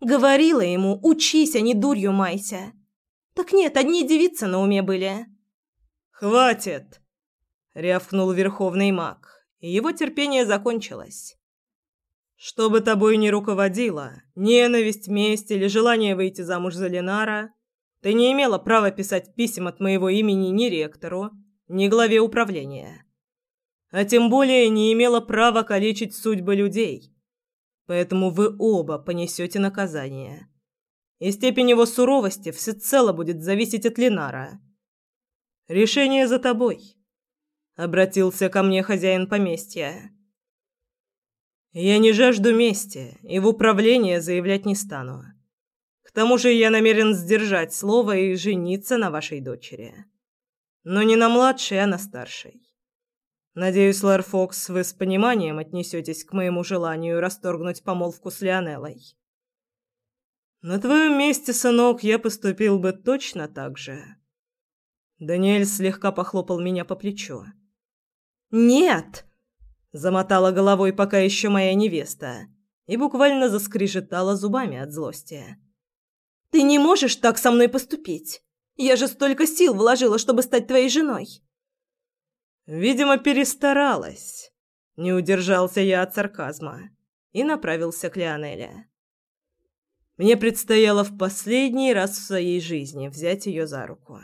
Speaker 1: Говорила ему, учись, а не дурью майся. Так нет, одни девицы на уме были.
Speaker 2: «Хватит!» — рявкнул верховный маг, его терпение закончилось. Что бы тобой ни руководило, ненависть, месть или желание выйти замуж за Ленара, ты не имела права писать писем от моего имени ни ректору, ни главе управления. А тем более не имела права калечить судьбы людей. Поэтому вы оба понесете наказание. И степень его суровости всецело будет зависеть от Ленара. Решение за тобой. Обратился ко мне хозяин поместья. Я не жажду мести и в управление заявлять не стану. К тому же я намерен сдержать слово и жениться на вашей дочери. Но не на младшей, а на старшей. Надеюсь, Лэр Фокс, вы с пониманием отнесетесь к моему желанию расторгнуть помолвку с Лионеллой. На твоем месте, сынок, я поступил бы точно так же. Даниэль слегка похлопал меня по плечу.
Speaker 1: «Нет!»
Speaker 2: Замотала головой пока еще моя невеста и буквально заскрежетала зубами от злости.
Speaker 1: «Ты не можешь так со мной поступить! Я же столько сил вложила, чтобы стать твоей женой!»
Speaker 2: Видимо, перестаралась. Не удержался я от сарказма и направился к Лионеле. Мне предстояло в последний раз в своей жизни взять ее за руку.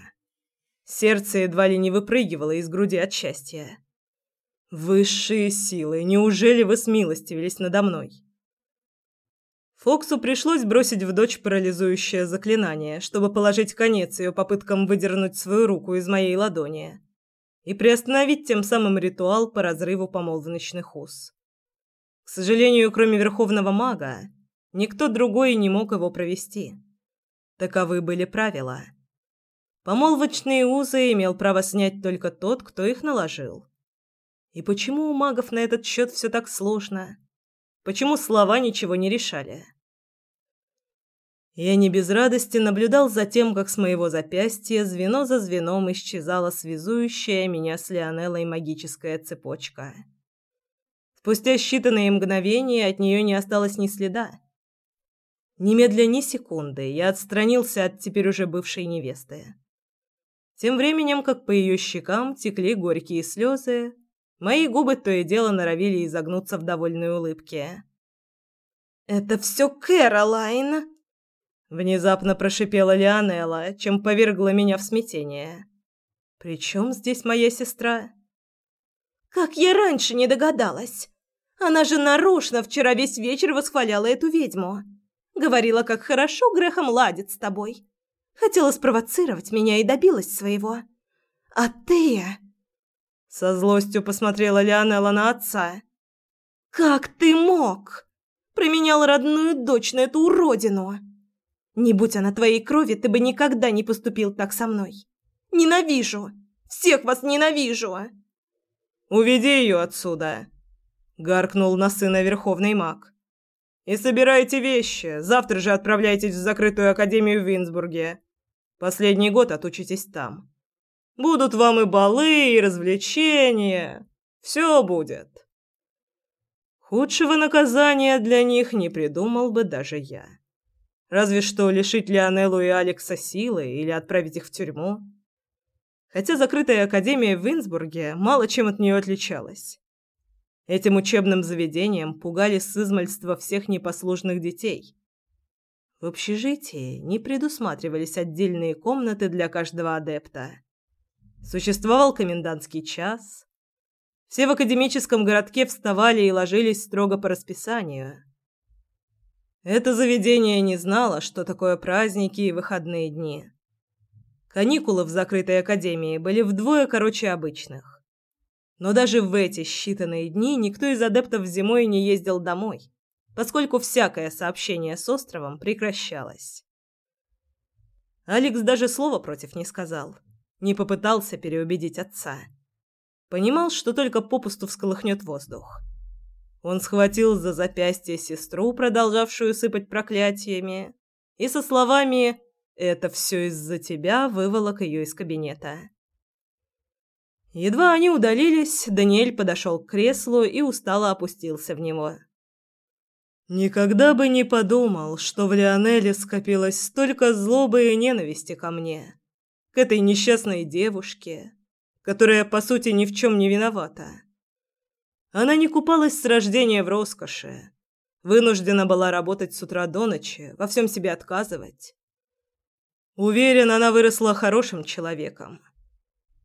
Speaker 2: Сердце едва ли не выпрыгивало из груди от счастья. Высшие силы, неужели вы смилостивились надо мной? Фоксу пришлось бросить в дочь парализующее заклинание, чтобы положить конец ее попыткам выдернуть свою руку из моей ладони и приостановить тем самым ритуал по разрыву помолвочных уз. К сожалению, кроме Верховного Мага, никто другой не мог его провести. Таковы были правила. Помолвочные узы имел право снять только тот, кто их наложил. И почему у магов на этот счет все так сложно? Почему слова ничего не решали? Я не без радости наблюдал за тем, как с моего запястья звено за звеном исчезала связующая меня с Леонеллой магическая цепочка. Спустя считанные мгновения от нее не осталось ни следа. Немедля ни секунды я отстранился от теперь уже бывшей невесты. Тем временем, как по ее щекам текли горькие слезы, Мои губы то и дело норовили изогнуться в довольной улыбке.
Speaker 1: «Это все Кэролайн!»
Speaker 2: Внезапно прошипела Лионелла, чем повергла меня в смятение. «При чем здесь моя сестра?»
Speaker 1: «Как я раньше не догадалась! Она же нарочно вчера весь вечер восхваляла эту ведьму. Говорила, как хорошо Грехом ладит с тобой. Хотела спровоцировать меня и добилась своего. А ты...»
Speaker 2: Со злостью посмотрела Лианелла на отца.
Speaker 1: «Как ты мог? Променял родную дочь на эту уродину. Не будь она твоей крови, ты бы никогда не поступил так со мной. Ненавижу! Всех вас ненавижу!»
Speaker 2: «Уведи ее отсюда!» — гаркнул на сына Верховный маг. «И собирайте вещи. Завтра же отправляйтесь в закрытую академию в Винсбурге. Последний год отучитесь там. Будут вам и балы, и развлечения. Все будет. Худшего наказания для них не придумал бы даже я. Разве что лишить Лионеллу и Алекса силы или отправить их в тюрьму. Хотя закрытая академия в Винсбурге мало чем от нее отличалась. Этим учебным заведением пугали с измальства всех непослушных детей. В общежитии не предусматривались отдельные комнаты для каждого адепта. Существовал комендантский час. Все в академическом городке вставали и ложились строго по расписанию. Это заведение не знало, что такое праздники и выходные дни. Каникулы в закрытой академии были вдвое короче обычных. Но даже в эти считанные дни никто из адептов зимой не ездил домой, поскольку всякое сообщение с островом прекращалось. Алекс даже слова против не сказал не попытался переубедить отца. Понимал, что только попусту всколыхнет воздух. Он схватил за запястье сестру, продолжавшую сыпать проклятиями, и со словами «Это все из-за тебя» выволок ее из кабинета. Едва они удалились, Даниэль подошел к креслу и устало опустился в него. «Никогда бы не подумал, что в Лионеле скопилось столько злобы и ненависти ко мне к этой несчастной девушке, которая, по сути, ни в чем не виновата. Она не купалась с рождения в роскоши, вынуждена была работать с утра до ночи, во всем себе отказывать. Уверен, она выросла хорошим человеком.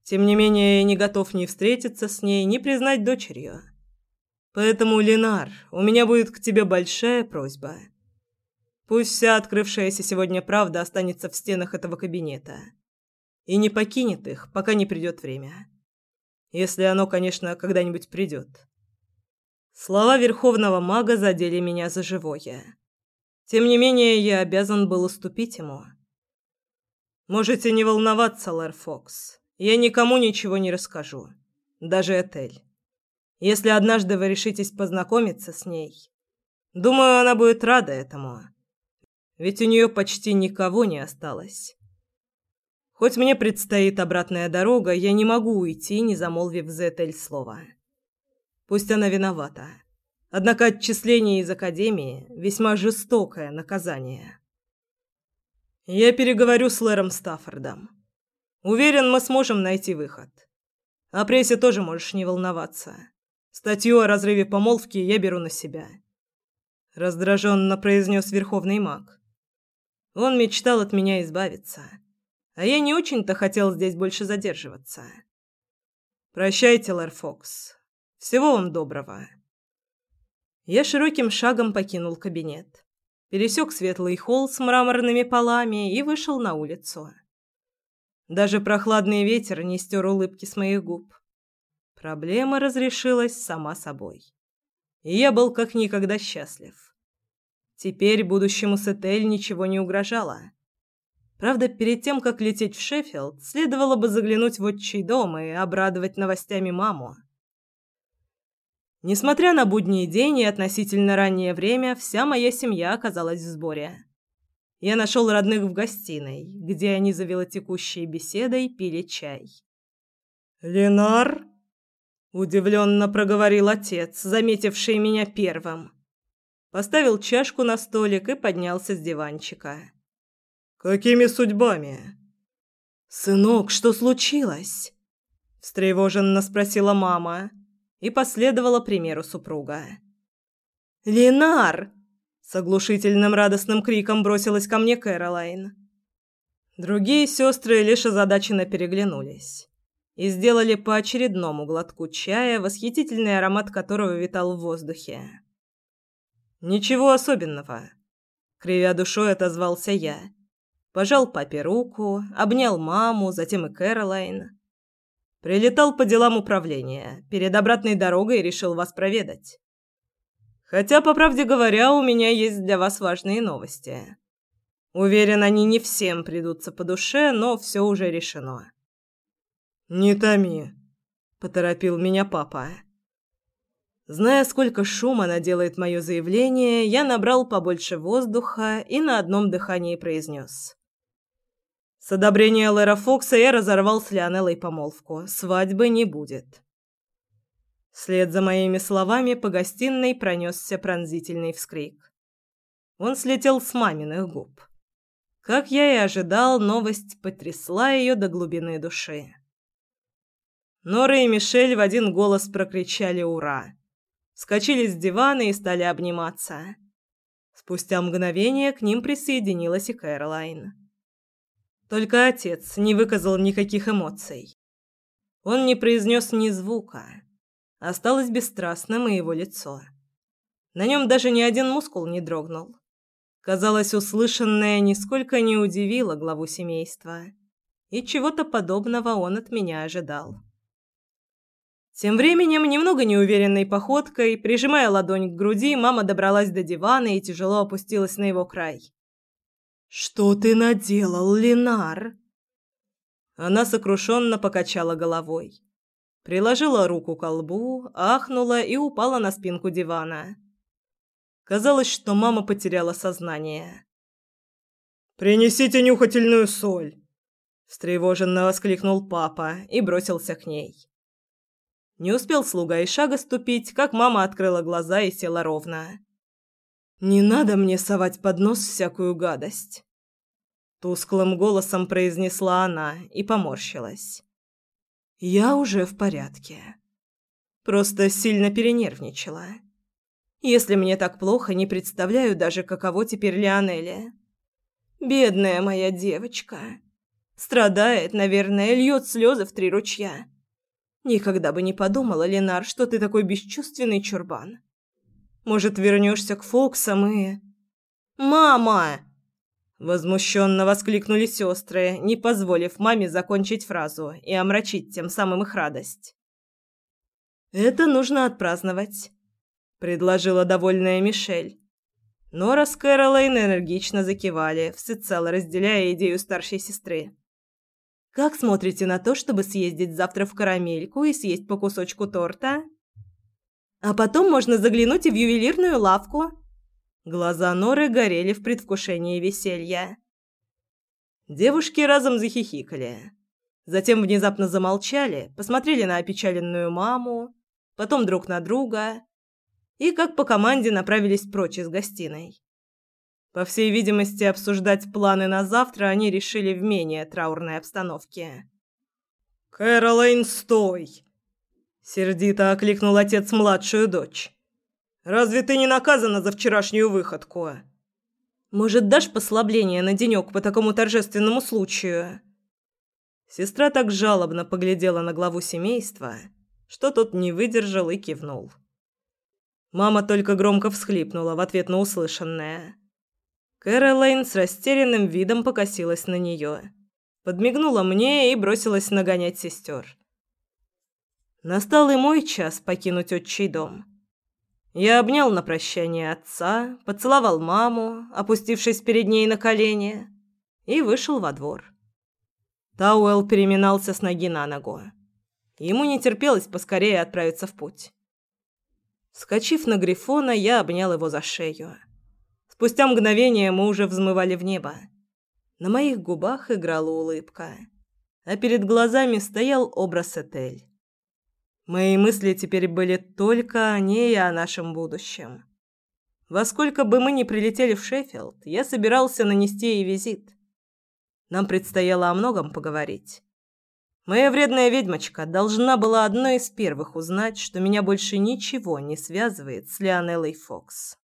Speaker 2: Тем не менее, я не готов ни встретиться с ней, ни признать дочерью. Поэтому, Ленар, у меня будет к тебе большая просьба. Пусть вся открывшаяся сегодня правда останется в стенах этого кабинета и не покинет их, пока не придет время. Если оно, конечно, когда-нибудь придет. Слова верховного мага задели меня за живое. Тем не менее, я обязан был уступить ему. Можете не волноваться, Лэр Фокс. Я никому ничего не расскажу. Даже Этель. Если однажды вы решитесь познакомиться с ней, думаю, она будет рада этому. Ведь у нее почти никого не осталось. Хоть мне предстоит обратная дорога, я не могу уйти, не замолвив Зетель слова. Пусть она виновата. Однако отчисление из академии весьма жестокое наказание. Я переговорю с Лэром Стаффордом. Уверен, мы сможем найти выход. О прессе тоже можешь не волноваться. Статью о разрыве помолвки я беру на себя. Раздраженно произнес верховный маг. Он мечтал от меня избавиться а я не очень-то хотел здесь больше задерживаться. Прощайте, Лэр Фокс. Всего вам доброго. Я широким шагом покинул кабинет, пересек светлый холл с мраморными полами и вышел на улицу. Даже прохладный ветер не стер улыбки с моих губ. Проблема разрешилась сама собой. И я был как никогда счастлив. Теперь будущему Сетель ничего не угрожало. Правда, перед тем, как лететь в Шеффилд, следовало бы заглянуть в отчий дом и обрадовать новостями маму. Несмотря на будний день и относительно раннее время, вся моя семья оказалась в сборе. Я нашел родных в гостиной, где они за велотекущей беседой пили чай. «Ленар?» – удивленно проговорил отец, заметивший меня первым. Поставил чашку на столик и поднялся с диванчика. Какими судьбами? Сынок, что случилось? встревоженно спросила мама и последовала примеру супруга. Ленар! С оглушительным радостным криком бросилась ко мне Кэролайн. Другие сестры лишь озадаченно переглянулись и сделали по очередному глотку чая, восхитительный аромат которого витал в воздухе. «Ничего особенного», — кривя душой отозвался я пожал папе руку, обнял маму, затем и Кэролайн. Прилетал по делам управления. Перед обратной дорогой решил вас проведать. Хотя, по правде говоря, у меня есть для вас важные новости. Уверен, они не всем придутся по душе, но все уже решено. Не томи, поторопил меня папа. Зная, сколько шума наделает мое заявление, я набрал побольше воздуха и на одном дыхании произнес. С одобрения Лэра Фокса я разорвал с Лионеллой помолвку. Свадьбы не будет. Вслед за моими словами по гостиной пронесся пронзительный вскрик. Он слетел с маминых губ. Как я и ожидал, новость потрясла ее до глубины души. Нора и Мишель в один голос прокричали «Ура!».
Speaker 1: Вскочили с дивана и стали обниматься. Спустя мгновение к ним присоединилась и Кэролайн. Только отец не выказал никаких эмоций. Он не произнес ни звука. Осталось бесстрастным и его лицо. На нем даже ни один мускул не дрогнул. Казалось, услышанное нисколько не удивило главу семейства, и чего-то подобного он от меня ожидал. Тем временем, немного неуверенной походкой, прижимая ладонь к груди, мама добралась до дивана и тяжело опустилась на его край. «Что ты наделал, Ленар?» Она сокрушенно покачала головой. Приложила руку к лбу, ахнула и упала на спинку дивана. Казалось, что мама потеряла сознание.
Speaker 2: «Принесите нюхательную соль!»
Speaker 1: встревоженно воскликнул папа и бросился к ней. Не успел слуга и шага ступить, как мама открыла глаза и села ровно. «Не надо мне совать под нос всякую гадость!» Тусклым голосом произнесла она и поморщилась. «Я уже в порядке. Просто сильно перенервничала. Если мне так плохо, не представляю даже, каково теперь Лионеле. Бедная моя девочка. Страдает, наверное, льет слезы в три ручья. Никогда бы не подумала, Ленар, что ты такой бесчувственный чурбан. Может, вернешься к Фоксам и... «Мама!» Возмущенно воскликнули сестры, не позволив маме закончить фразу и омрачить тем самым их радость. «Это нужно отпраздновать предложила довольная Мишель. Нора с Кэролайн энергично закивали, всецело разделяя идею старшей сестры. «Как смотрите на то, чтобы съездить завтра в Карамельку и съесть по кусочку торта? А потом можно заглянуть и в ювелирную лавку». Глаза Норы горели в предвкушении веселья. Девушки разом захихикали. Затем внезапно замолчали, посмотрели на опечаленную маму, потом друг на друга и как по команде направились прочь из гостиной. По всей видимости, обсуждать планы на завтра они решили в менее траурной обстановке.
Speaker 2: «Кэролайн, стой!» Сердито окликнул отец младшую дочь. «Разве ты не наказана за вчерашнюю выходку?»
Speaker 1: «Может, дашь послабление на денек по такому торжественному случаю?» Сестра так жалобно поглядела на главу семейства, что тот не выдержал и кивнул. Мама только громко всхлипнула в ответ на услышанное. Кэролайн с растерянным видом покосилась на нее, подмигнула мне и бросилась нагонять сестер. Настал и мой час покинуть отчий дом. Я обнял на прощание отца, поцеловал маму, опустившись перед ней на колени, и вышел во двор. Тауэлл переминался с ноги на ногу. Ему не терпелось поскорее отправиться в путь. Скочив на Грифона, я обнял его за шею. Спустя мгновение мы уже взмывали в небо. На моих губах играла улыбка, а перед глазами стоял образ Этель. Мои мысли теперь были только о ней и о нашем будущем. Во сколько бы мы ни прилетели в Шеффилд, я собирался нанести ей визит. Нам предстояло о многом поговорить. Моя вредная ведьмочка должна была одной из первых узнать, что меня больше ничего не связывает с Лионеллой Фокс.